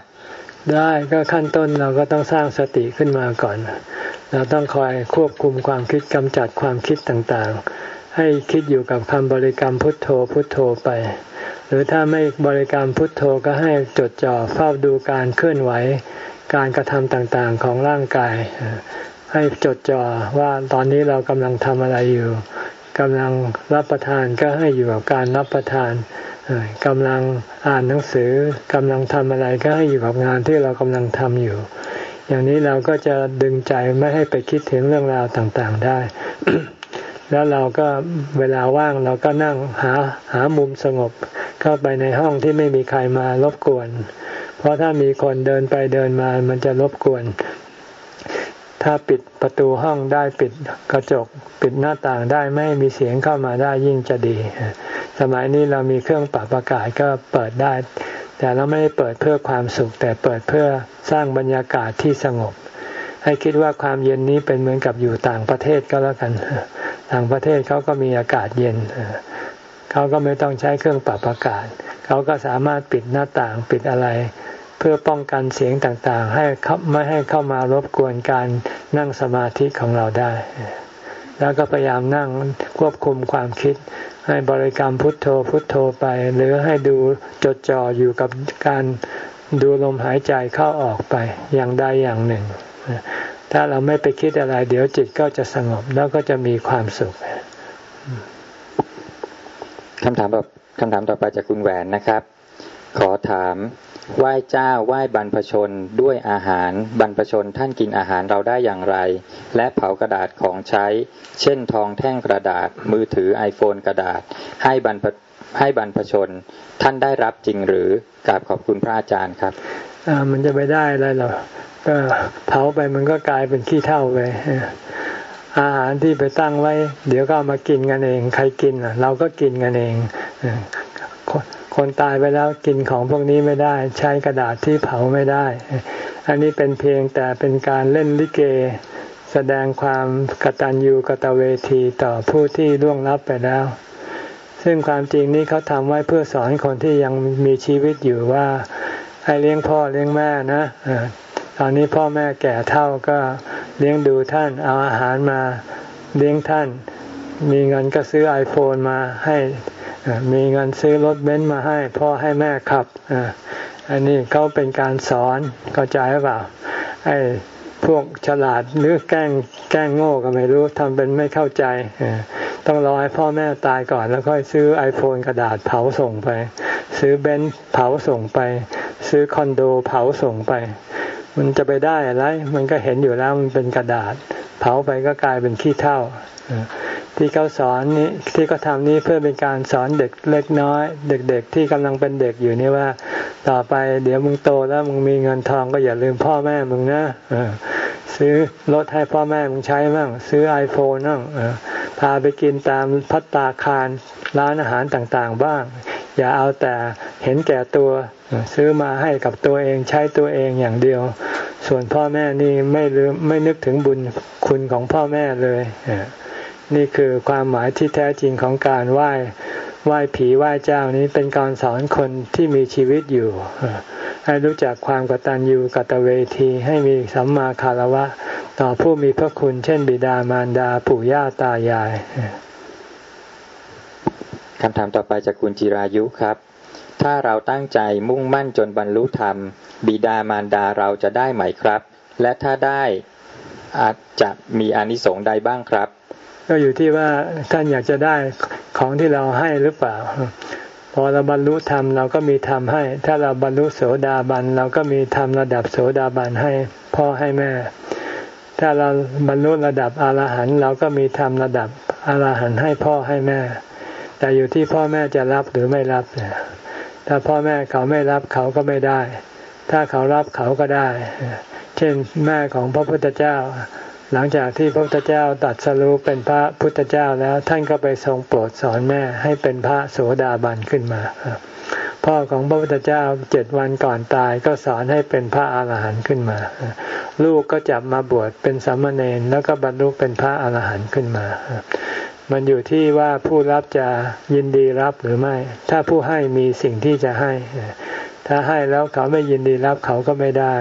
ได้ก็ขั้นต้นเราก็ต้องสร้างสติขึ้นมาก่อน เราต้องคอยควบคุมความคิดกำจัดความคิดต่างๆ ให้คิดอยู่กับคำบริกรรมพุทโธพุทโธไป หรือถ้าไม่บริกรรมพุทโธก็ให้จดจ่อเฝ้าดูการเคลื่อนไหว การกระทำต่างๆของร่างกาย ให้จดจ่อว่าตอนนี้เรากำลังทำอะไรอยู่กำลังรับประทานก็ให้อยู่กับการรับประทานกำลังอ่านหนังสือกำลังทำอะไรก็ให้อยู่กับงานที่เรากำลังทำอยู่ อย่างนี้เราก็จะดึงใจไม่ให้ไปคิดถึงเรื่องราวต่างๆได้ แล้วเราก็เวลาว่างเราก็นั่งหาหามุมสงบ เข้าไปในห้องที่ไม่มีใครมารบกวน เพราะถ้ามีคนเดินไปเดินมามันจะรบกวน ถ้าปิดประตูห้องได้ปิดกระจก ปิดหน้าต่างได้ไม่มีเสียงเข้ามาได้ยิ่งจะดี สมัยนี้เรามีเครื่องปรับอากาศก็เปิดได้ แต่เราไม่ได้เปิดเพื่อความสุข แต่เปิดเพื่อสร้างบรรยากาศที่สงบ ให้คิดว่าความเย็นนี้เป็นเหมือนกับอยู่ต่างประเทศก็แล้วกัน ต่างประเทศเขาก็มีอากาศเย็นเขาก็ไม่ต้องใช้เครื่องปรับอากาศ เขาก็สามารถปิดหน้าต่างปิดอะไร เพื่อป้องกันเสียงต่างๆ ให้ไม่ให้เข้ามารบกวนการนั่งสมาธิของเราได้ แล้วก็พยายามนั่งควบคุมความคิด ให้บริกรรมพุทโธพุทโธไป หรือให้ดูจดจ่ออยู่กับการดูลมหายใจเข้าออกไปอย่างใดอย่างหนึ่ง ถ้าเราไม่ไปคิดอะไร เดี๋ยวจิตก็จะสงบแล้วก็จะมีความสุขคำถามแบบคำถามต่อไปจากคุณแหวนนะครับ ขอถามไหว้เจ้าไหว้บรรพชนด้วยอาหารบรรพชนท่านกินอาหารเราได้อย่างไร และเผากระดาษของใช้ เช่นทองแท่งกระดาษ มือถือ iPhone กระดาษ ให้บรรพให้บรรพชนท่านได้รับจริงหรือกราบขอบคุณพระอาจารย์ครับมันจะไปได้อะไรหรอ ก็เผาไปมันก็กลายเป็นขี้เท่าไปอาหารที่ไปตั้งไว้ เดี๋ยวก็มากินกันเอง ใครกินเราก็กินกันเองคนตายไปแล้วกินของพวกนี้ไม่ได้ ใช้กระดาษที่เผาไม่ได้ อันนี้เป็นเพียงแต่เป็นการเล่นลิเก แสดงความกตัญญูกตเวทีต่อผู้ที่ล่วงลับไปแล้ว ซึ่งความจริงนี้เขาทำไว้เพื่อสอนคนที่ยังมีชีวิตอยู่ว่าให้เลี้ยงพ่อเลี้ยงแม่นะ ตอนนี้พ่อแม่แก่เท่าก็เลี้ยงดูท่าน เอาอาหารมาเลี้ยงท่าน มีเงินก็ซื้อไอโฟนมาให้ มีเงินซื้อรถเบนซ์มาให้ พ่อให้แม่ขับ อันนี้เขาเป็นการสอนเข้าใจหรือเปล่าไอ้พวกฉลาดหรือแกล้งแกล้งโง่ก็ไม่รู้ทำเป็นไม่เข้าใจ ต้องรอให้พ่อแม่ตายก่อนแล้วค่อยซื้อไอโฟนกระดาษเผาส่งไป ซื้อเบนซ์เผาส่งไป ซื้อคอนโดเผาส่งไป มันจะไปได้อะไร มันก็เห็นอยู่แล้วมันเป็นกระดาษ เผาไปก็กลายเป็นขี้เถ้าที่เขาสอนนี้ที่เขาทำนี้เพื่อเป็นการสอนเด็กเล็กน้อย เด็กๆ ที่กำลังเป็นเด็กอยู่นี่ว่า ต่อไปเดี๋ยวมึงโตแล้วมึงมีเงินทองก็อย่าลืมพ่อแม่มึงนะซื้อรถให้พ่อแม่มึงใช้มั่งซื้อไอโฟนนั่งพาไปกินตามพัตตาคารร้านอาหารต่างๆ บ้าง อย่าเอาแต่เห็นแก่ตัว ซื้อมาให้กับตัวเองใช้ตัวเองอย่างเดียว ส่วนพ่อแม่นี่ไม่ลืมไม่นึกถึงบุญคุณของพ่อแม่เลย นี่คือความหมายที่แท้จริงของการไหว้ไหว้ผีไหว้เจ้านี้เป็นการสอนคนที่มีชีวิตอยู่ ให้รู้จักความกตัญญูกตเวที ให้มีสัมมาคารวะ ต่อผู้มีพระคุณเช่นบิดามารดาปู่ย่าตายาย คำถามต่อไปจากคุณจิรายุครับ ถ้าเราตั้งใจมุ่งมั่นจนบรรลุธรรม บิดามารดาเราจะได้ไหมครับ และถ้าได้อาจจะมีอนิสงส์ใดบ้างครับ ก็อยู่ที่ว่าท่านอยากจะได้ของที่เราให้หรือเปล่า พอเราบรรลุธรรมเราก็มีธรรมให้ ถ้าเราบรรลุโสดาบันเราก็มีธรรมระดับโสดาบันให้พ่อให้แม่ ถ้าเราบรรลุระดับอรหันต์เราก็มีธรรมระดับอรหันต์ให้พ่อให้แม่ แต่อยู่ที่พ่อแม่จะรับหรือไม่รับเนี่ยถ้าพ่อแม่เขาไม่รับเขาก็ไม่ได้ ถ้าเขารับเขาก็ได้ เช่นแม่ของพระพุทธเจ้า หลังจากที่พระพุทธเจ้าตัดสรุปเป็นพระพุทธเจ้าแล้วท่านก็ไปทรงโปรดสอนแม่ให้เป็นพระโสดาบันขึ้นมา พ่อของพระพุทธเจ้าเจ็ดวันก่อนตายก็สอนให้เป็นพระอาหารหันต์ขึ้นมา ลูกก็จับมาบวชเป็นสามเณรแล้วก็บรรลุเป็นพระอาหารหันต์ขึ้นมา มันอยู่ที่ว่าผู้รับจะยินดีรับหรือไม่ ถ้าผู้ให้มีสิ่งที่จะให้ ถ้าให้แล้วเขาไม่ยินดีรับเขาก็ไม่ได้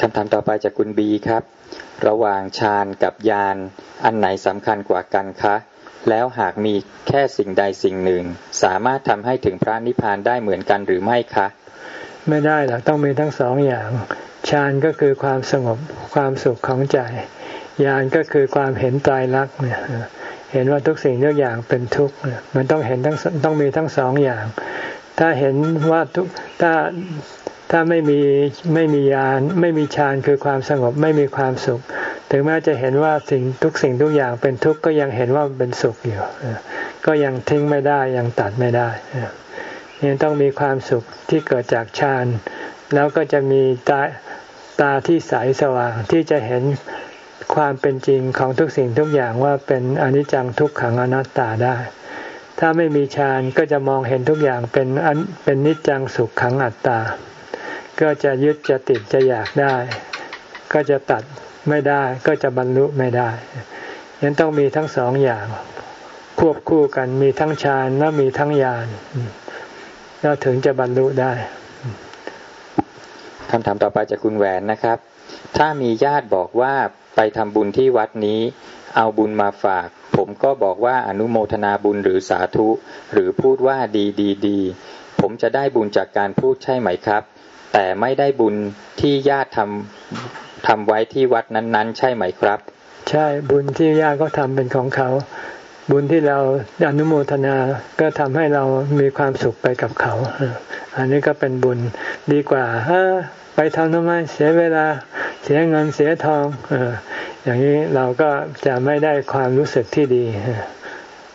คำถามต่อไปจากคุณบีครับ ระหว่างฌานกับยานอันไหนสำคัญกว่ากันคะ แล้วหากมีแค่สิ่งใดสิ่งหนึ่ง สามารถทำให้ถึงพระนิพพานได้เหมือนกันหรือไม่คะ ไม่ได้หรอกต้องมีทั้งสองอย่างฌานก็คือความสงบความสุขของใจ ยานก็คือความเห็นตายรักเนี่ยเห็นว่าทุกสิ่งทุกอย่างเป็นทุกข์มันต้องเห็นทั้งต้องมีทั้งสองอย่าง ถ้าเห็นว่าทุกถ้าถ้าไม่มีไม่มียานไม่มีฌานคือความสงบไม่มีความสุข ถึงแม้จะเห็นว่าสิ่งทุกสิ่งทุกอย่างเป็นทุกข์ก็ยังเห็นว่าเป็นสุขอยู่ก็ยังทิ้งไม่ได้ยังตัดไม่ได้ยังต้องมีความสุขที่เกิดจากฌานแล้วก็จะมีตาตาที่ใสสว่างที่จะเห็น ความเป็นจริงของทุกสิ่งทุกอย่างว่าเป็นอนิจจังทุกขังอนัตตาได้ ถ้าไม่มีฌานก็จะมองเห็นทุกอย่างเป็นเป็นนิจจังสุขขังอัตตา ก็จะยึดจะติดจะอยากได้ ก็จะตัดไม่ได้ ก็จะบรรลุไม่ได้ยังต้องมีทั้งสองอย่าง ควบคู่กันมีทั้งฌานและมีทั้งญาณแล้วถึงจะบรรลุได้คำถามต่อไปจากคุณแหวนนะครับ ถ้ามีญาติบอกว่า ไปทำบุญที่วัดนี้ เอาบุญมาฝาก ผมก็บอกว่าอนุโมทนาบุญหรือสาธุ หรือพูดว่าดีดีดีผมจะได้บุญจากการพูดใช่ไหมครับ แต่ไม่ได้บุญที่ญาติทำทำไว้ที่วัดนั้นๆ ใช่ไหมครับ ใช่บุญที่ญาติก็ทำเป็นของเขา บุญที่เราอนุโมทนาก็ทำให้เรามีความสุขไปกับเขา อันนี้ก็เป็นบุญดีกว่า ไปทำทำไมเสียเวลาเสียเงินเสียทองอย่างนี้เราก็จะไม่ได้ความรู้สึกที่ดี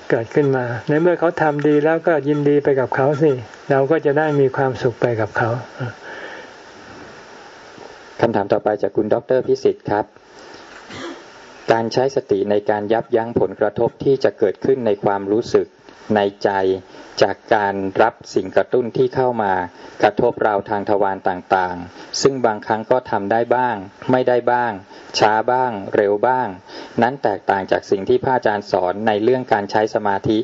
เกิดขึ้นมา ในเมื่อเขาทำดีแล้วก็ยินดีไปกับเขาสิ เราก็จะได้มีความสุขไปกับเขาคำถามต่อไปจากคุณดรพิสิทธิ์ครับ การใช้สติในการยับยั้งผลกระทบที่จะเกิดขึ้นในความรู้สึก ในใจจากการรับสิ่งกระตุ้นที่เข้ามากระทบเราทางทวารต่างๆ ซึ่งบางครั้งก็ทำได้บ้าง ไม่ได้บ้าง ช้าบ้าง เร็วบ้าง นั้นแตกต่างจากสิ่งที่พระอาจารย์สอนในเรื่องการใช้สมาธิ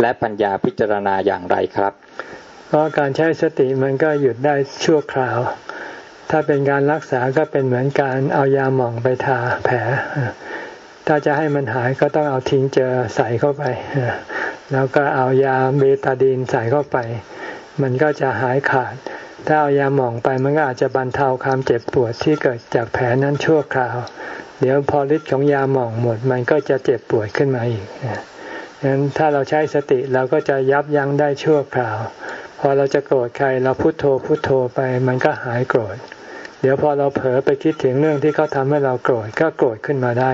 และปัญญาพิจารณาอย่างไรครับเพราะการใช้สติมันก็หยุดได้ชั่วคราว ถ้าเป็นการรักษาก็เป็นเหมือนการเอายาหม่องไปทาแผล ถ้าจะให้มันหายก็ต้องเอาทิ้งเจอใส่เข้าไป แล้วก็เอายาเบตาดีนใส่เข้าไป มันก็จะหายขาด ถ้าเอายาหม่องไปมันก็อาจจะบรรเทาความเจ็บปวดที่เกิดจากแผลนั้นชั่วคราว เดี๋ยวพอฤทธิ์ของยาหม่องหมด มันก็จะเจ็บปวดขึ้นมาอีกดังนั้นถ้าเราใช้สติเราก็จะยับยั้งได้ชั่วคราว พอเราจะโกรธใครเราพุโทโธพุโทโธไป มันก็หายโกรธ เดี๋ยวพอเราเผลอไปคิดถึงเรื่องที่เขาทำให้เราโกรธก็โกรธขึ้นมาได้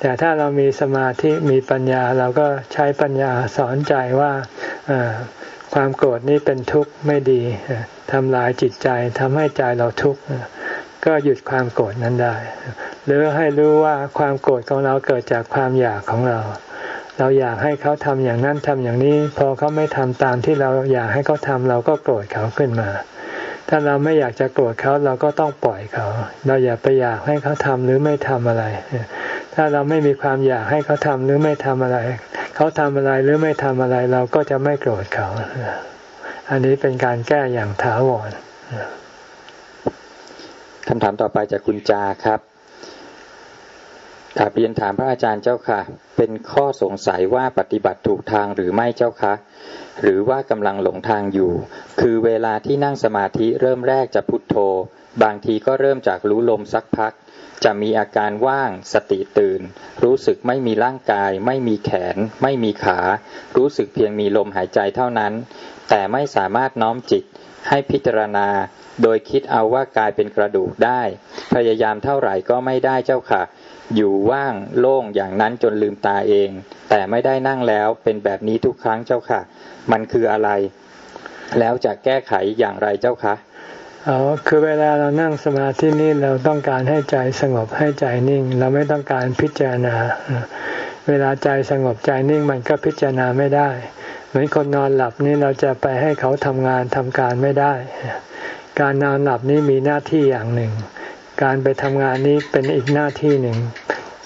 แต่ถ้าเรามีสมาธิมีปัญญาเราก็ใช้ปัญญาสอนใจว่าความโกรธนี้เป็นทุกข์ไม่ดีทำลายจิตใจทำให้ใจเราทุกข์ก็หยุดความโกรธนั้นได้ หรือให้รู้ว่าความโกรธของเราเกิดจากความอยากของเรา เราอยากให้เขาทำอย่างนั้นทำอย่างนี้ พอเขาไม่ทำตามที่เราอยากให้เขาทำเราก็โกรธเขาขึ้นมา ถ้าเราไม่อยากจะโกรธเขาเราก็ต้องปล่อยเขา เราอย่าไปอยากให้เขาทำหรือไม่ทำอะไร ถ้าเราไม่มีความอยากให้เขาทำหรือไม่ทำอะไร เขาทำอะไรหรือไม่ทำอะไร เราก็จะไม่โกรธเขา อันนี้เป็นการแก้อย่างถาวรคำถามต่อไปจากคุณจาครับ กราบเรียนถามพระอาจารย์เจ้าค่ะ เป็นข้อสงสัยว่าปฏิบัติถูกทางหรือไม่เจ้าคะหรือว่ากำลังหลงทางอยู่ คือเวลาที่นั่งสมาธิเริ่มแรกจะพุทโธ บางทีก็เริ่มจากรู้ลมสักพัก จะมีอาการว่าง สติตื่น รู้สึกไม่มีร่างกาย ไม่มีแขน ไม่มีขา รู้สึกเพียงมีลมหายใจเท่านั้น แต่ไม่สามารถน้อมจิตให้พิจารณา โดยคิดเอาว่ากายเป็นกระดูกได้ พยายามเท่าไหร่ก็ไม่ได้เจ้าค่ะ อยู่ว่างโล่งอย่างนั้นจนลืมตาเอง แต่ไม่ได้นั่งแล้วเป็นแบบนี้ทุกครั้งเจ้าค่ะ มันคืออะไร แล้วจะแก้ไขอย่างไรเจ้าคะอ๋อคือเวลาเรานั่งสมาธินี่เราต้องการให้ใจสงบให้ใจนิ่ง เราไม่ต้องการพิจารณา เวลาใจสงบใจนิ่งมันก็พิจารณาไม่ได้ เหมือนคนนอนหลับนี่เราจะไปให้เขาทำงานทำการไม่ได้ การนอนหลับนี่มีหน้าที่อย่างหนึ่ง การไปทำงานนี้เป็นอีกหน้าที่หนึ่ง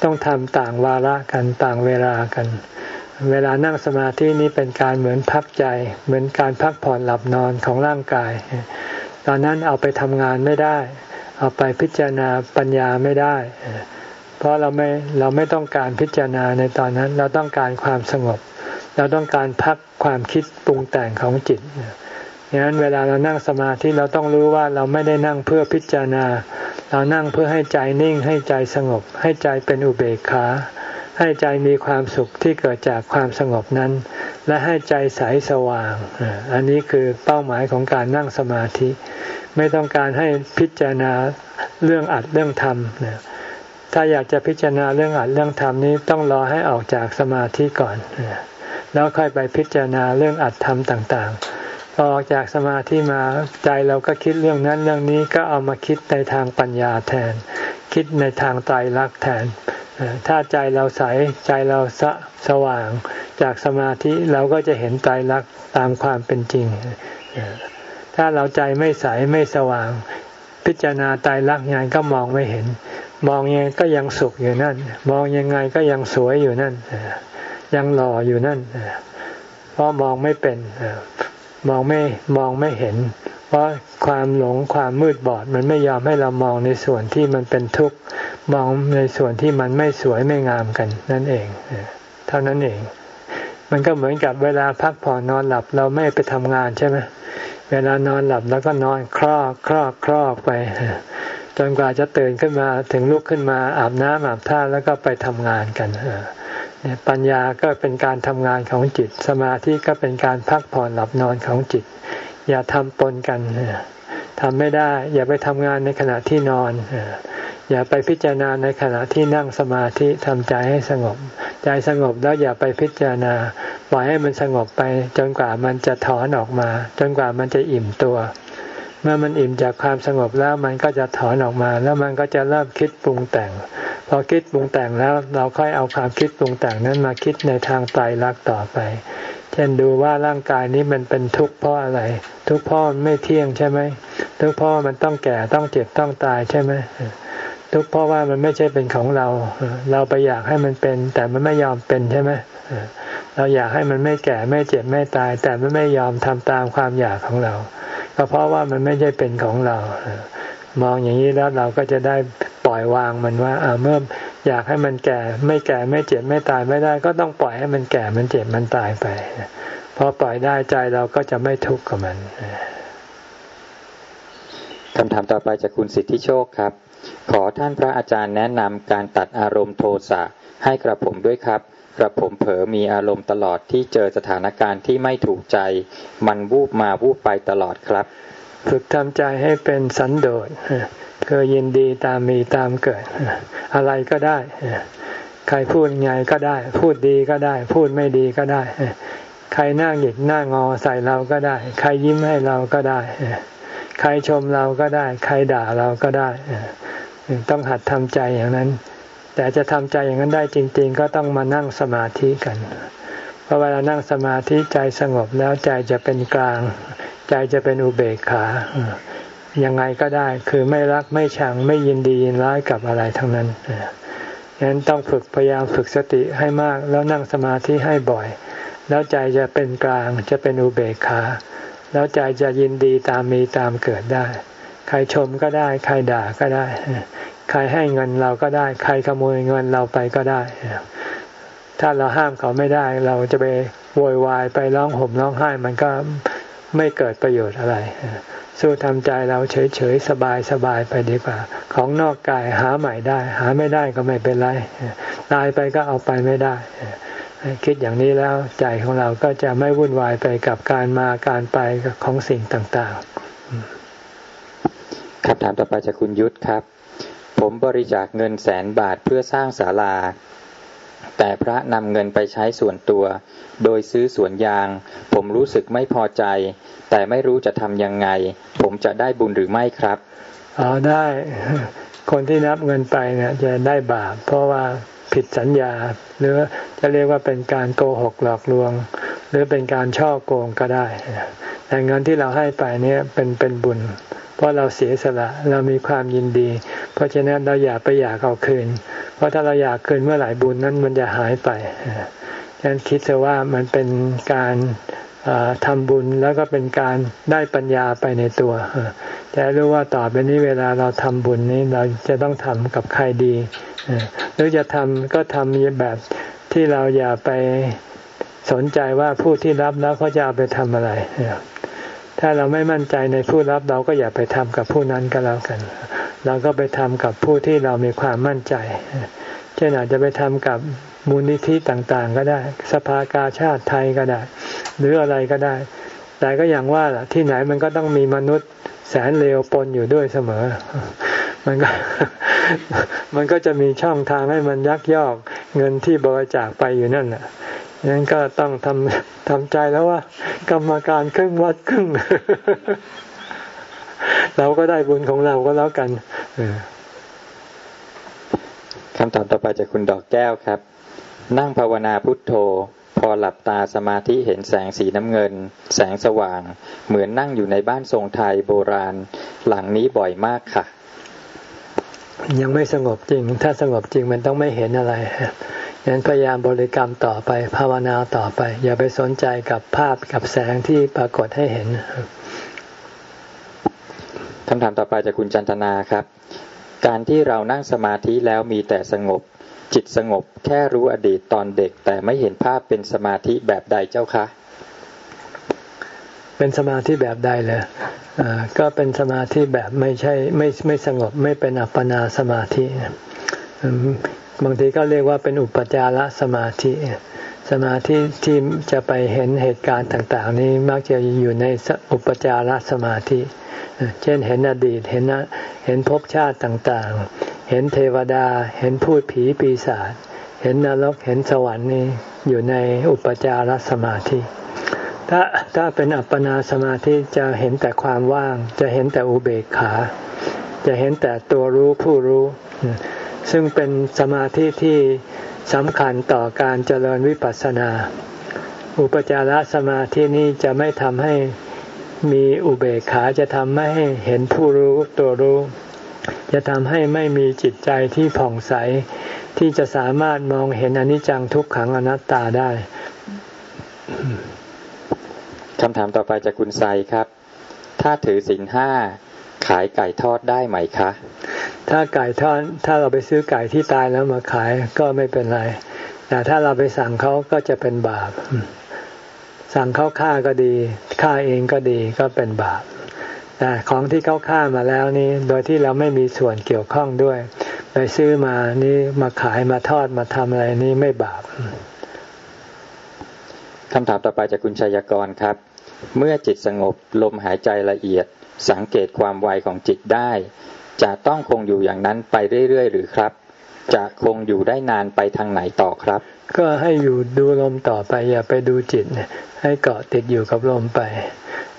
ต้องทำต่างวาระกันต่างเวลากัน เวลานั่งสมาธินี้เป็นการเหมือนพักใจ เหมือนการพักผ่อนหลับนอนของร่างกาย ตอนนั้นเอาไปทำงานไม่ได้ เอาไปพิจารณาปัญญาไม่ได้ เพราะเราไม่เราไม่ต้องการพิจารณาในตอนนั้น เราต้องการความสงบ เราต้องการพักความคิดปรุงแต่งของจิต ดังนั้นเวลาเรานั่งสมาธิเราต้องรู้ว่าเราไม่ได้นั่งเพื่อพิจารณา เรานั่งเพื่อให้ใจนิ่งให้ใจสงบ ให้ใจเป็นอุเบกขา ให้ใจมีความสุขที่เกิดจากความสงบนั้น และให้ใจใสสว่าง อันนี้คือเป้าหมายของการนั่งสมาธิ ไม่ต้องการให้พิจารณาเรื่องอัดเรื่องทำถ้าอยากจะพิจารณาเรื่องอัดเรื่องทำนี้ต้องรอให้ออกจากสมาธิก่อน แล้วค่อยไปพิจารณาเรื่องอัดทำต่างๆ พอออกจากสมาธิมาใจเราก็คิดเรื่องนั้นเรื่องนี้ก็เอามาคิดในทางปัญญาแทน คิดในทางไตรลักษณ์แทน ถ้าใจเราใสใจเราสสว่างจากสมาธิเราก็จะเห็นไตรลักษณ์ตามความเป็นจริง ถ้าเราใจไม่ใสไม่สว่าง พิจารณาไตรลักษณ์ยังก็มองไม่เห็น มองยังก็ยังสุขอยู่นั่น มองยังไงก็ยังสวยอยู่นั่น ยังหล่ออยู่นั่นเพราะมองไม่เป็น มองไม่มองไม่เห็น เพราะความหลงความมืดบอด มันไม่ยอมให้เรามองในส่วนที่มันเป็นทุกข์มองในส่วนที่มันไม่สวยไม่งามกัน นั่นเองเท่านั้นเอง มันก็เหมือนกับเวลาพักผ่อนนอนหลับเราไม่ไปทำงานใช่ไหมเวลานอนหลับแล้วก็นอนคลอกคลอกคลอกไปจนกว่าจะตื่นขึ้นมาถึงลุกขึ้นมาอาบน้ำอาบท่าแล้วก็ไปทำงานกันเนี่ย ปัญญาก็เป็นการทำงานของจิต สมาธิก็เป็นการพักผ่อนหลับนอนของจิต อย่าทำปนกันทำไม่ได้ อย่าไปทำงานในขณะที่นอน อย่าไปพิจารณาในขณะที่นั่งสมาธิทำใจให้สงบ ใจสงบแล้วอย่าไปพิจารณาปล่อยให้มันสงบไป จนกว่ามันจะถอนออกมา จนกว่ามันจะอิ่มตัว เมื่อมันอิ่มจากความสงบแล้วมันก็จะถอนออกมา แล้วมันก็จะเริ่มคิดปรุงแต่ง พอคิดปรุงแต่งแล้วเราค่อยเอาความคิดปรุงแต่งนั้นมาคิดในทางไตรลักษณ์ต่อไป เช่นดูว่าร่างกายนี้มันเป็นทุกข์เพราะอะไร ทุกข์เพราะมันไม่เที่ยงใช่ไหมทุกข์เพราะมันต้องแก่ต้องเจ็บต้องตายใช่ไหมทุกข์เพราะว่ามันไม่ใช่เป็นของเรา เราไปอยากให้มันเป็น แต่มันไม่ยอมเป็นใช่ไหมเราอยากให้มันไม่แก่ไม่เจ็บไม่ตาย แต่มันไม่ยอมทำตามความอยากของเรา ก็เพราะว่ามันไม่ใช่เป็นของเรา มองอย่างนี้แล้วเราก็จะได้ปล่อยวางมันว่าเมื่ออยากให้มันแก่ ไม่แก่ไม่เจ็บไม่ตายไม่ได้ ก็ต้องปล่อยให้มันแก่มันเจ็บมันตายไปพอปล่อยได้ใจเราก็จะไม่ทุกข์กับมันคำถามต่อไปจากคุณสิทธิโชคครับ ขอท่านพระอาจารย์แนะนำการตัดอารมณ์โทสะให้กระผมด้วยครับ กระผมเผลอมีอารมณ์ตลอดที่เจอสถานการณ์ที่ไม่ถูกใจ มันวูบมาวูบไปตลอดครับ ฝึกทำใจให้เป็นสันโดษคือยินดีตามมีตามเกิด อะไรก็ได้ ใครพูดไงก็ได้ พูดดีก็ได้ พูดไม่ดีก็ได้ ใครหน้าหงิกหน้างอใส่เราก็ได้ ใครยิ้มให้เราก็ได้ ใครชมเราก็ได้ ใครด่าเราก็ได้ ต้องหัดทำใจอย่างนั้น แต่จะทำใจอย่างนั้นได้จริง ๆ ก็ต้องมานั่งสมาธิกัน เพราะเวลานั่งสมาธิใจสงบแล้วใจจะเป็นกลาง ใจจะเป็นอุเบกขายังไงก็ได้คือไม่รักไม่ชังไม่ยินดียินร้ายกับอะไรทั้งนั้นฉะนั้นต้องฝึกพยายามฝึกสติให้มาก แล้วนั่งสมาธิให้บ่อย แล้วใจจะเป็นกลางจะเป็นอุเบกขา แล้วใจจะยินดีตามมีตามเกิดได้ ใครชมก็ได้ ใครด่าก็ได้ ใครให้เงินเราก็ได้ ใครขโมยเงินเราไปก็ได้ ถ้าเราห้ามเขาไม่ได้ เราจะไปโวยวายไปร้องห่มร้องไห้มันก็ไม่เกิดประโยชน์อะไร สู้ทำใจเราเฉยๆ สบายสบายไปดีกว่า ของนอกกายหาใหม่ได้ หาไม่ได้ก็ไม่เป็นไร ตายไปก็เอาไปไม่ได้ คิดอย่างนี้แล้วใจของเราก็จะไม่วุ่นวายไปกับการมาการไปของสิ่งต่างๆคำถามต่อไปจากคุณยุทธครับ ผมบริจาคเงินแสนบาทเพื่อสร้างศาลา แต่พระนำเงินไปใช้ส่วนตัว โดยซื้อสวนยาง ผมรู้สึกไม่พอใจ แต่ไม่รู้จะทำยังไง ผมจะได้บุญหรือไม่ครับอ๋อได้คนที่นับเงินไปเนี่ยจะได้บาป เพราะว่าผิดสัญญา หรือจะเรียกว่าเป็นการโกหกหลอกลวง หรือเป็นการช่อโกงก็ได้แต่เงินที่เราให้ไปเนี่ยเป็นเป็นบุญ ราะเราเสียสละเรามีความยินดี เพราะฉะนั้นเราอยากไปอยากเอาคืน เพราะถ้าเราอยากคืนเมื่อไหร่บุญนั้นมันจะหายไปฉะนั้นคิดซะว่ามันเป็นการทำบุญแล้วก็เป็นการได้ปัญญาไปในตัวจะรู้ว่าต่อไปนี้เวลาเราทำบุญนี้เราจะต้องทำกับใครดีหรือจะทำก็ทำแบบที่เราอย่าไปสนใจว่าผู้ที่รับแล้วเขาจะเอาไปทำอะไร ถ้าเราไม่มั่นใจในผู้รับเราก็อย่าไปทำกับผู้นั้นก็แล้วกัน เราก็ไปทำกับผู้ที่เรามีความมั่นใจ เช่นอาจจะไปทำกับมูลนิธิต่างๆ ก็ได้ สภากาชาติไทยก็ได้ หรืออะไรก็ได้ แต่ก็อย่างว่าล่ะที่ไหนมันก็ต้องมีมนุษย์แสนเลวปนอยู่ด้วยเสมอ มันก็มันก็จะมีช่องทางให้มันยักยอกเงินที่บริจาคไปอยู่นั่นแหละ นั้นก็ต้องทำทำใจแล้วว่า กรรมการครึ่งวัดครึ่งเราก็ได้บุญของเราก็แล้วกันคำถามต่อไปจากคุณดอกแก้วครับ นั่งภาวนาพุทโธ พอหลับตาสมาธิเห็นแสงสีน้ำเงิน แสงสว่าง เหมือนนั่งอยู่ในบ้านทรงไทยโบราณ หลังนี้บ่อยมากค่ะ ยังไม่สงบจริง ถ้าสงบจริงมันต้องไม่เห็นอะไรฉะนั้นพยายามบริกรรมต่อไป ภาวนาต่อไป อย่าไปสนใจกับภาพกับแสงที่ปรากฏให้เห็นคำถามต่อไปจากคุณจันทนาครับ การที่เรานั่งสมาธิแล้วมีแต่สงบ จิตสงบแค่รู้อดีตตอนเด็ก แต่ไม่เห็นภาพเป็นสมาธิแบบใดเจ้าคะ เป็นสมาธิแบบใดเลยก็เป็นสมาธิแบบไม่ใช่ไม่ไม่สงบไม่เป็นอัปปนาสมาธิบางทีก็เรียกว่าเป็นอุปจารสมาธิ สมาธิที่จะไปเห็นเหตุการณ์ต่าง ๆ นี้มักจะอยู่ในอุปจารสมาธิ เช่นเห็นอดีตเห็นเห็นภพชาติต่างๆ เห็นเทวดา เห็นพูดผีปีศาจเห็นนรกเห็นสวรรค์นี่อยู่ในอุปจารสมาธิ ถ้าถ้าเป็นอัปปนาสมาธิจะเห็นแต่ความว่าง จะเห็นแต่อุเบกขา จะเห็นแต่ตัวรู้ผู้รู้ ซึ่งเป็นสมาธิที่สำคัญต่อการเจริญวิปัสสนา อุปจารสมาธินี้จะไม่ทำให้มีอุเบกขาจะทำให้เห็นผู้รู้ตัวรู้ จะทำให้ไม่มีจิตใจที่ผ่องใส ที่จะสามารถมองเห็นอนิจจังทุกขังอนัตตาได้ คำถามต่อไปจากคุณไซครับ ถ้าถือสินห้าขายไก่ทอดได้ไหมคะ ถ้าไก่ทอดถ้าเราไปซื้อไก่ที่ตายแล้วมาขายก็ไม่เป็นไร แต่ถ้าเราไปสั่งเขาก็จะเป็นบาป สั่งเขาฆ่าก็ดีฆ่าเองก็ดีก็เป็นบาป แต่ของที่เขาฆ่ามาแล้วนี้ โดยที่เราไม่มีส่วนเกี่ยวข้องด้วย ไปซื้อมานี่มาขายมาทอดมาทำอะไรนี่ไม่บาปคำถามต่อไปจากคุณชัยกรครับ เมื่อจิตสงบลมหายใจละเอียด สังเกตความไวของจิตได้ จะต้องคงอยู่อย่างนั้นไปเรื่อยๆ หรือครับ จะคงอยู่ได้นานไปทางไหนต่อครับ ก็ให้อยู่ดูลมต่อไปอย่าไปดูจิต ให้เกาะติดอยู่กับลมไป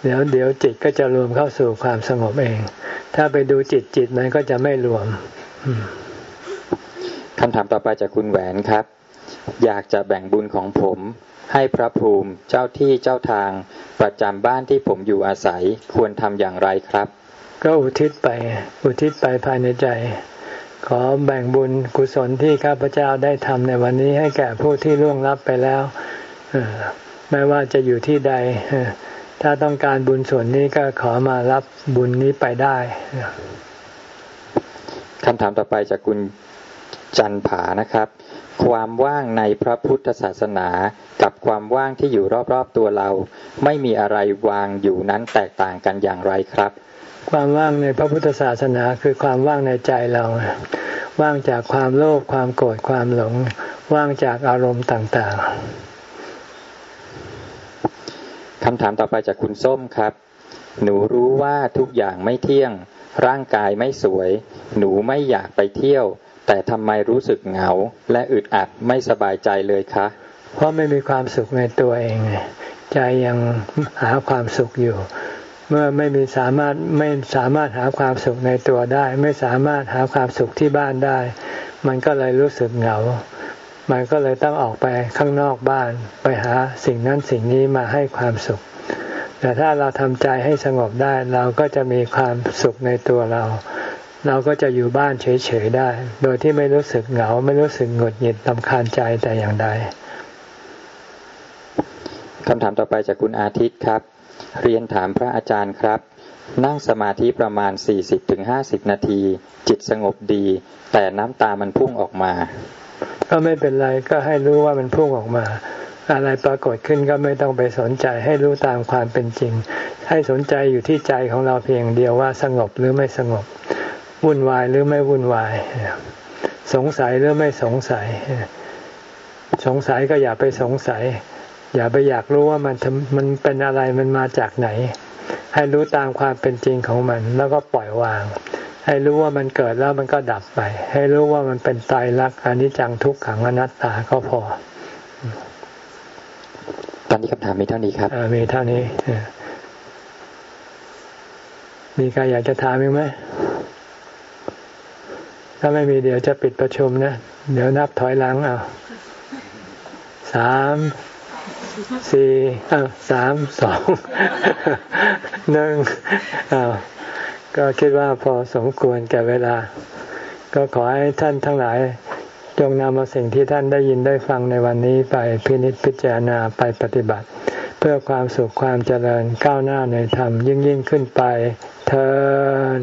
เดี๋ยวเดี๋ยวจิตก็จะรวมเข้าสู่ความสงบเอง ถ้าไปดูจิตจิตมันก็จะไม่รวมคำถามต่อไปจากคุณแหวนครับ อยากจะแบ่งบุญของผม ให้พระภูมิเจ้าที่เจ้าทาง ประจำบ้านที่ผมอยู่อาศัยควรทำอย่างไรครับ ก็อุทิศไปอุทิศไปภายในใจ ขอแบ่งบุญกุศลที่ข้าพเจ้าได้ทำในวันนี้ให้แก่ผู้ที่ล่วงลับไปแล้วไม่ว่าจะอยู่ที่ใด ถ้าต้องการบุญส่วนนี้ก็ขอมารับบุญนี้ไปได้คำถามต่อไปจากคุณจันผานะครับ ความว่างในพระพุทธศาสนากับความว่างที่อยู่รอบๆตัวเรา ไม่มีอะไรวางอยู่นั้นแตกต่างกันอย่างไรครับ ความว่างในพระพุทธศาสนาคือความว่างในใจเรา ว่างจากความโลภความโกรธความหลง ว่างจากอารมณ์ต่างๆคำถามต่อไปจากคุณส้มครับ หนูรู้ว่าทุกอย่างไม่เที่ยง ร่างกายไม่สวย หนูไม่อยากไปเที่ยว แต่ทำไมรู้สึกเหงาและอึดอัดไม่สบายใจเลยคะ เพราะไม่มีความสุขในตัวเองใจยังหาความสุขอยู่ เมื่อไม่มีสามารถไม่สามารถหาความสุขในตัวได้ ไม่สามารถหาความสุขที่บ้านได้ มันก็เลยรู้สึกเหงา มันก็เลยต้องออกไปข้างนอกบ้าน ไปหาสิ่งนั้นสิ่งนี้มาให้ความสุข แต่ถ้าเราทำใจให้สงบได้เราก็จะมีความสุขในตัวเรา เราก็จะอยู่บ้านเฉยๆได้ โดยที่ไม่รู้สึกเหงา ไม่รู้สึกหงุดหงิดลำคาญใจแต่อย่างใดคำถามต่อไปจากคุณอาทิตย์ครับ เรียนถามพระอาจารย์ครับ นั่งสมาธิประมาณ 40-50 นาที จิตสงบดี แต่น้ำตามันพุ่งออกมา ก็ไม่เป็นไรก็ให้รู้ว่ามันพุ่งออกมา อะไรปรากฏขึ้นก็ไม่ต้องไปสนใจให้รู้ตามความเป็นจริง ให้สนใจอยู่ที่ใจของเราเพียงเดียวว่าสงบหรือไม่สงบ วุ่นวายหรือไม่วุ่นวาย สงสัยหรือไม่สงสัย สงสัยก็อย่าไปสงสัย อย่าไปอยากรู้ว่ามันมันเป็นอะไรมันมาจากไหน ให้รู้ตามความเป็นจริงของมัน แล้วก็ปล่อยวาง ให้รู้ว่ามันเกิดแล้วมันก็ดับไป ให้รู้ว่ามันเป็นตายรักอนิจจังทุกขังอนัตตาก็พอ ตอนนี้คำถามมีเท่านี้ครับมีเท่านี้มีใครอยากจะถามไหม ถ้าไม่มีเดี๋ยวจะปิดประชุมนะ เดี๋ยวนับถอยหลังเอาสามสี่อ้าสามสองหนึ่งอ้าวก็คิดว่าพอสมควรแก่เวลา ก็ขอให้ท่านทั้งหลาย จงนำเอาสิ่งที่ท่านได้ยินได้ฟังในวันนี้ไปพินิจพิจารณาไปปฏิบัติ เพื่อความสุขความเจริญก้าวหน้าในธรรมยิ่งยิ่งขึ้นไปเทอ